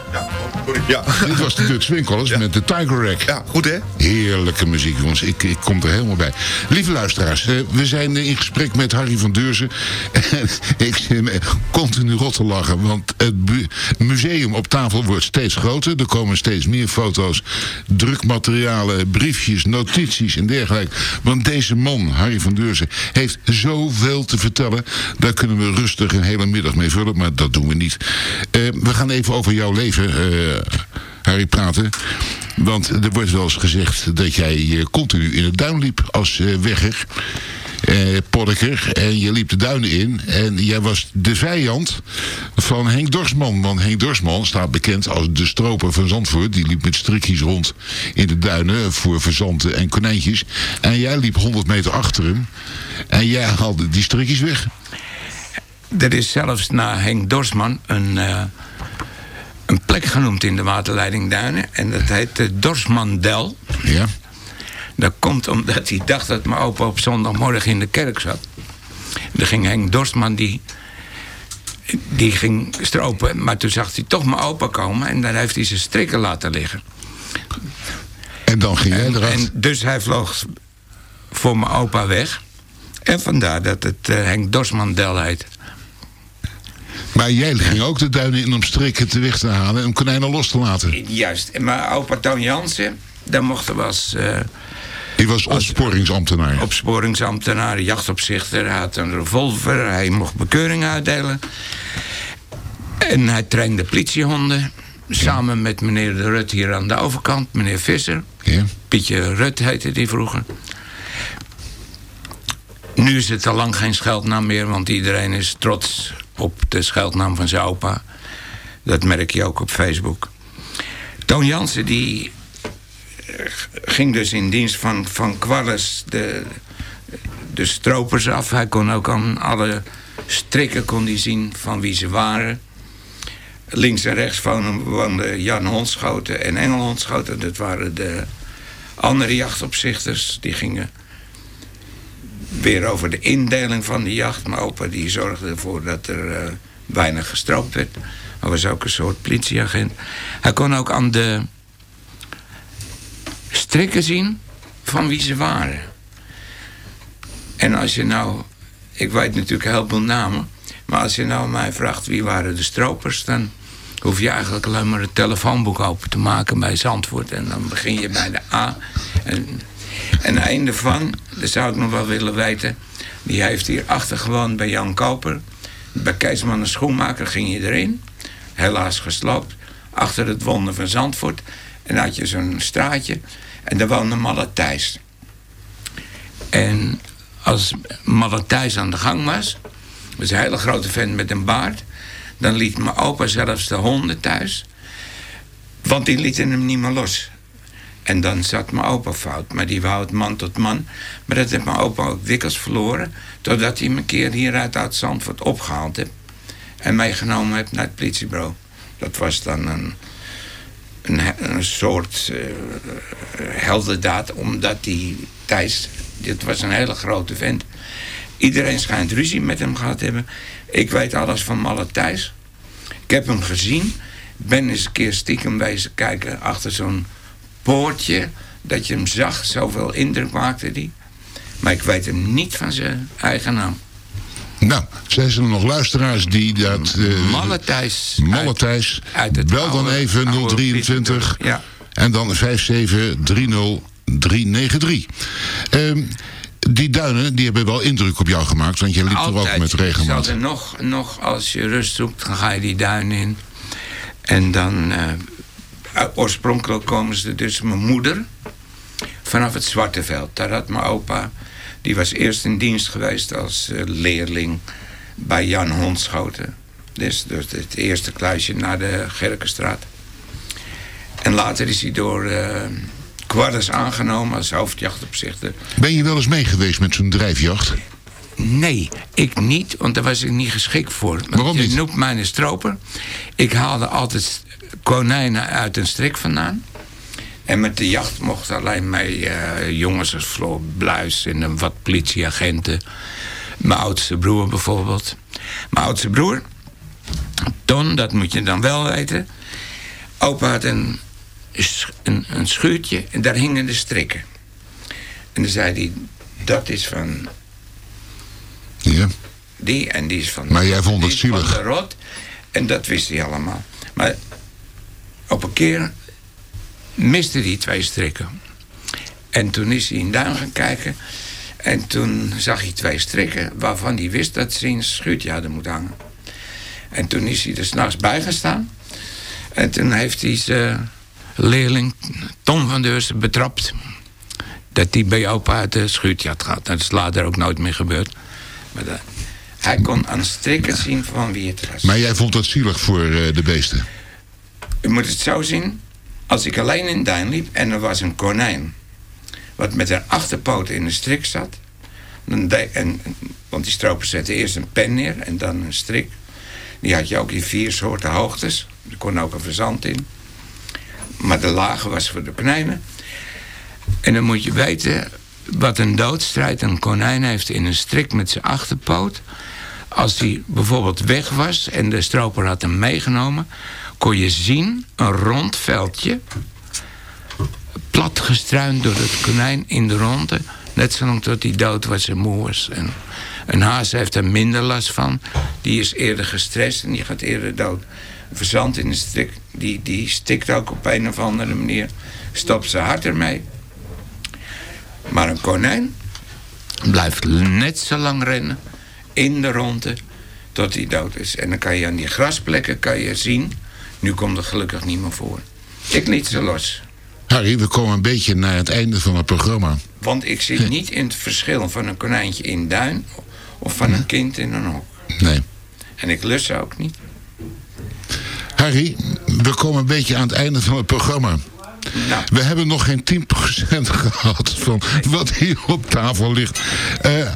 Speaker 7: Ja.
Speaker 6: Dit was de Dutch Winkels met de Tiger Rack.
Speaker 7: Ja, goed hè?
Speaker 6: Heerlijke muziek, jongens. Ik, ik kom er helemaal bij. Lieve luisteraars, eh, we zijn in gesprek met Harry van Deurzen. (laughs) En ik continu rot te lachen. Want het museum op tafel wordt steeds groter. Er komen steeds meer foto's, drukmaterialen, briefjes, notities en dergelijke. Want deze man, Harry van Deurzen, heeft zoveel te vertellen. Daar kunnen we rustig een hele middag mee vullen. Maar dat doen we niet. Eh, we gaan even over jouw leven... eh, Harry, praten. Want er wordt wel eens gezegd dat jij eh, continu in het duin liep als eh, wegger. Eh, poddeker. En je liep de duinen in. En jij was de vijand van Henk Dorsman. Want Henk Dorsman staat bekend als de stroper van Zandvoort. Die liep met strikjes rond in de duinen voor verzanten en konijntjes. En jij liep 100 meter achter hem. En jij haalde die strikjes weg.
Speaker 8: Er is zelfs na Henk Dorsman een, eh, een plek genoemd in de waterleiding Duinen. En dat heet de Dorsmandel.
Speaker 6: Ja.
Speaker 8: Dat komt omdat hij dacht dat mijn opa op zondagmorgen in de kerk zat. Dan ging Henk Dorsman, die, die ging stropen. Maar toen zag hij toch mijn opa komen. En dan heeft hij zijn strikken laten liggen.
Speaker 6: En dan ging
Speaker 8: En,
Speaker 6: eruit.
Speaker 8: en dus hij vloog voor mijn opa weg. En vandaar dat het eh, Henk Dorsmandel heet.
Speaker 6: Maar jij ging ook de duinen in om strikken te weg te halen en konijnen los te laten.
Speaker 8: Juist. Mijn opa Toon Jansen, daar mochten we als... eh,
Speaker 6: Die was opsporingsambtenaar.
Speaker 8: opsporingsambtenaar, jachtopzichter. Hij had een revolver, hij mocht bekeuringen uitdelen. En hij trainde politiehonden. Samen met meneer de Rut hier aan de overkant, meneer Visser.
Speaker 6: Ja.
Speaker 8: Pietje Rut heette die vroeger. Nu is het al lang geen scheldnaam meer, want iedereen is trots op de scheldnaam van zijn opa. Dat merk je ook op Facebook. Toon Jansen die ging dus in dienst van, van Qualis de, de stropers af. Hij kon ook aan alle strikken kon die zien van wie ze waren. Links en rechts woonden, woonden Jan Hondschoten en Engel Hondschoten. Dat waren de andere jachtopzichters. Die gingen weer over de indeling van de jacht. Mijn opa die zorgde ervoor dat er eh, weinig gestroopt werd. Hij was ook een soort politieagent. Hij kon ook aan de strikken zien van wie ze waren. En als je nou... Ik weet natuurlijk heel veel namen. Maar als je nou mij vraagt wie waren de stropers... dan hoef je eigenlijk alleen maar het telefoonboek open te maken bij Zandvoort. En dan begin je bij de A. En, en een daarvan, dat zou ik nog wel willen weten... die heeft hier achter gewoond bij Jan Koper. Bij Keesman de Schoenmaker ging je erin. Helaas gesloopt. Achter het wonder van Zandvoort. En had je zo'n straatje. En daar woonde Malle Thijs. En als Malle aan de gang was... was een hele grote vent met een baard... dan liet mijn opa zelfs de honden thuis. Want die lieten hem niet meer los. En dan zat mijn opa fout. Maar die wou het man tot man. Maar dat heeft mijn opa ook dikwijls verloren. Totdat hij me een keer hieruit uit Zandvoort opgehaald heeft. En meegenomen heeft naar het politiebureau. Dat was dan een, een, soort eh heldendaad. Omdat die Thijs... Dit was een hele grote vent. Iedereen schijnt ruzie met hem gehad te hebben. Ik weet alles van Malle Thijs. Ik heb hem gezien. Ben eens een keer stiekem wezen kijken achter zo'n poortje. Dat je hem zag. Zoveel indruk maakte die. Maar ik weet hem niet van zijn eigen naam.
Speaker 6: Nou, zijn er nog luisteraars die dat... eh
Speaker 8: Malle Thijs.
Speaker 6: Malle Thijs.
Speaker 8: uit het
Speaker 6: Bel dan even
Speaker 8: oude
Speaker 6: 023.
Speaker 8: Ja.
Speaker 6: En dan 5730393. Ehm die duinen die hebben wel indruk op jou gemaakt. Want je liep er ook met regelmaat.
Speaker 8: zal er nog, nog, als je rust zoekt, dan ga je die duin in. En dan, eh, oorspronkelijk komen ze dus mijn moeder vanaf het Zwarte Veld. Daar had mijn opa, die was eerst in dienst geweest als eh, leerling bij Jan Hondschoten. Dus, dus het eerste kluisje naar de Gerkenstraat. En later is hij door Quadras aangenomen als hoofdjachtopzichter.
Speaker 6: Ben je wel eens mee geweest met zo'n drijfjacht?
Speaker 8: Nee, ik niet, want daar was ik niet geschikt voor. Want
Speaker 6: Waarom
Speaker 8: je
Speaker 6: niet?
Speaker 8: noemt mij een stroper. Ik haalde altijd konijnen uit een strik vandaan. En met de jacht mochten alleen mee eh, jongens als Floor Bluis en een wat politieagenten. Mijn oudste broer bijvoorbeeld. Mijn oudste broer, Ton, dat moet je dan wel weten. Opa had een, een, een schuurtje en daar hingen de strikken. En dan zei hij, dat is van
Speaker 6: Ja.
Speaker 8: die en die is van...
Speaker 6: Maar jij vond het
Speaker 8: die is van
Speaker 6: zielig.
Speaker 8: de rot. En dat wist hij allemaal. Maar op een keer miste hij twee strikken. En toen is hij in duin gaan kijken. En toen zag hij twee strikken waarvan hij wist dat ze in zijn schuurtje hadden moeten hangen. En toen is hij er s'nachts bij gaan staan. En toen heeft hij zijn leerling Tom van Deursen betrapt. Dat hij bij opa uit de schuurtje had gehad. Dat is later ook nooit meer gebeurd. Maar dat- hij kon aan strikken zien van wie het was.
Speaker 6: Maar jij vond dat zielig voor eh, de beesten?
Speaker 8: U moet het zo zien. Als ik alleen in Duin liep en er was een konijn... wat met een achterpoot in een strik zat... En, want die stropers zetten eerst een pen neer en dan een strik. Die had je ook in vier soorten hoogtes. Er kon ook een verzand in. Maar de lage was voor de konijnen. En dan moet je weten wat een doodstrijd een konijn heeft in een strik met zijn achterpoot. Als hij bijvoorbeeld weg was en de stroper had hem meegenomen, kon je zien een rond veldje, plat gestruind door het konijn in de ronde, net zolang tot hij dood was en moe was. En een haas heeft er minder last van, die is eerder gestrest en die gaat eerder dood. Verzand in de strik, die, die stikt ook op een of andere manier, stopt zijn hart ermee. Maar een konijn blijft net zo lang rennen in de ronde tot hij dood is. En dan kan je aan die grasplekken kan je zien. Nu komt het gelukkig niet meer voor. Ik liet ze los.
Speaker 6: Harry, we komen een beetje naar het einde van het programma.
Speaker 8: Want ik zit niet in het verschil van een konijntje in duin... of van een kind in een hok.
Speaker 6: Nee.
Speaker 8: En ik lust ze ook niet.
Speaker 6: Harry, we komen een beetje aan het einde van het programma. We hebben nog geen 10% (laughs) gehad van wat hier op tafel ligt. Eh,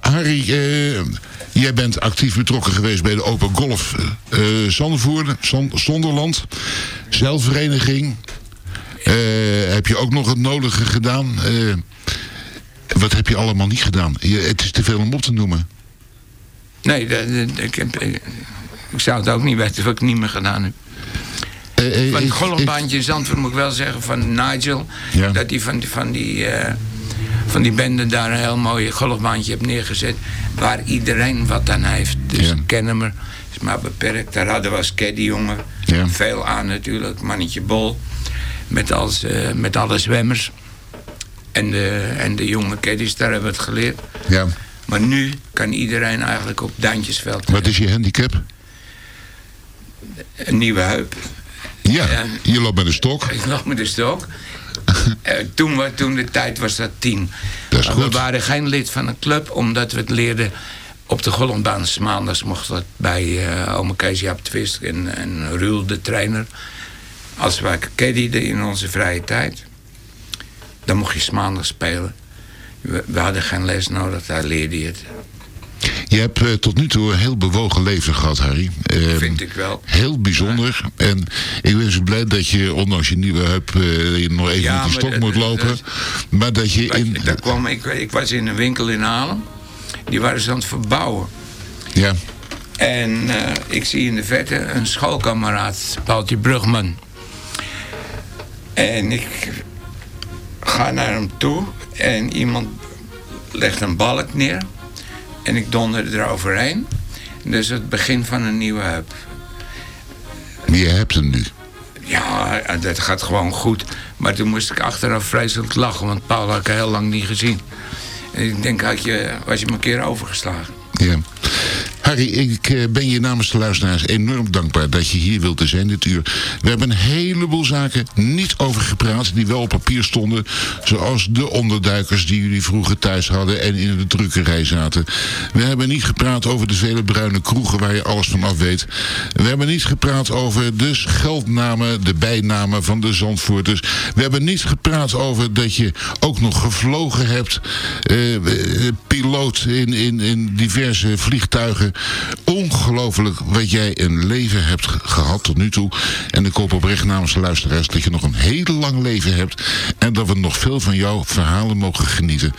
Speaker 6: Harry, eh, jij bent actief betrokken geweest bij de Open Golf Zon- Zonderland. Zelfvereniging. Eh, heb je ook nog het nodige gedaan? Wat heb je allemaal niet gedaan? Je, het is te veel om op te noemen.
Speaker 8: Nee, ik, heb, ik, ik zou het ook niet weten wat ik niet meer gedaan heb. Van het golfbaantje in Zandvoort moet ik wel zeggen van Nigel...
Speaker 6: Ja.
Speaker 8: dat hij van, die- van, die, van die bende daar een heel mooi golfbaantje heeft neergezet... waar iedereen wat aan heeft. Dus Kennemer is maar beperkt. Daar hadden we als caddy jongen veel aan natuurlijk. Mannetje Bol met, als, eh, met alle zwemmers. En de, en de jonge caddies, daar hebben we het geleerd.
Speaker 6: Ja.
Speaker 8: Maar nu kan iedereen eigenlijk op Duintjesveld
Speaker 6: Wat is je handicap?
Speaker 8: een nieuwe heup.
Speaker 6: Ja, je loopt met een stok.
Speaker 8: Ik loop met de stok. Eh, toen, wa- toen de tijd was dat tien.
Speaker 6: Dat is
Speaker 8: Maar we waren geen lid van een club, omdat we het leerden op de golfbaan. 's Maandags mocht dat bij eh ome Kees Jaap Twist en, en Ruul, de trainer. Als wij caddyden in onze vrije tijd, dan mocht je maandags spelen. We, we hadden geen les nodig, daar leerde je het.
Speaker 6: Je hebt eh, tot nu toe een heel bewogen leven gehad, Harry. Eh,
Speaker 8: Vind ik wel.
Speaker 6: Heel bijzonder. En ik ben zo blij dat je, ondanks je nieuwe heup, eh, je nog even
Speaker 8: Ja,
Speaker 6: met
Speaker 8: maar
Speaker 6: stok
Speaker 8: dat-
Speaker 6: moet
Speaker 8: dat-
Speaker 6: lopen. maar dat je in...
Speaker 8: Daar kwam, ik, ik was in een winkel in Haarlem. Die waren ze aan het verbouwen.
Speaker 6: Ja.
Speaker 8: En eh, ik zie in de verte een schoolkameraad, Paaltje Brugman. En ik ga naar hem toe en iemand legt een balk neer. En ik donder eroverheen. Dus het begin van een nieuwe.
Speaker 6: Maar je hebt hem nu.
Speaker 8: Ja, dat gaat gewoon goed. Maar toen moest ik achteraf vreselijk lachen, want Paul had ik heel lang niet gezien. En ik denk, had je, was je me een keer overgeslagen.
Speaker 6: Ja. Harry, ik eh, ben je namens de luisteraars enorm dankbaar dat je hier wilt zijn dit uur. We hebben een heleboel zaken niet over gepraat die wel op papier stonden. Zoals de onderduikers die jullie vroeger thuis hadden en in de drukkerij zaten. We hebben niet gepraat over de vele bruine kroegen waar je alles van af weet. We hebben niet gepraat over de scheldnamen, de bijnamen van de Zandvoorters. We hebben niet gepraat over dat je ook nog gevlogen hebt. eh, eh, piloot in, in, in diverse vliegtuigen. Ongelooflijk wat jij een leven hebt ge- gehad tot nu toe. En ik hoop oprecht namens de luisteraars dat je nog een heel lang leven hebt. En dat we nog veel van jouw verhalen mogen genieten.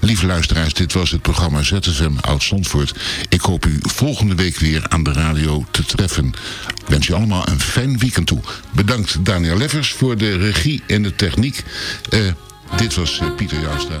Speaker 6: Lieve luisteraars, dit was het programma ZFM Oud Zandvoort. Ik hoop u volgende week weer aan de radio te treffen. Ik wens je allemaal een fijn weekend toe. Bedankt Daniel Leffers voor de regie en de techniek. Eh, dit was eh, Pieter Jouwstra.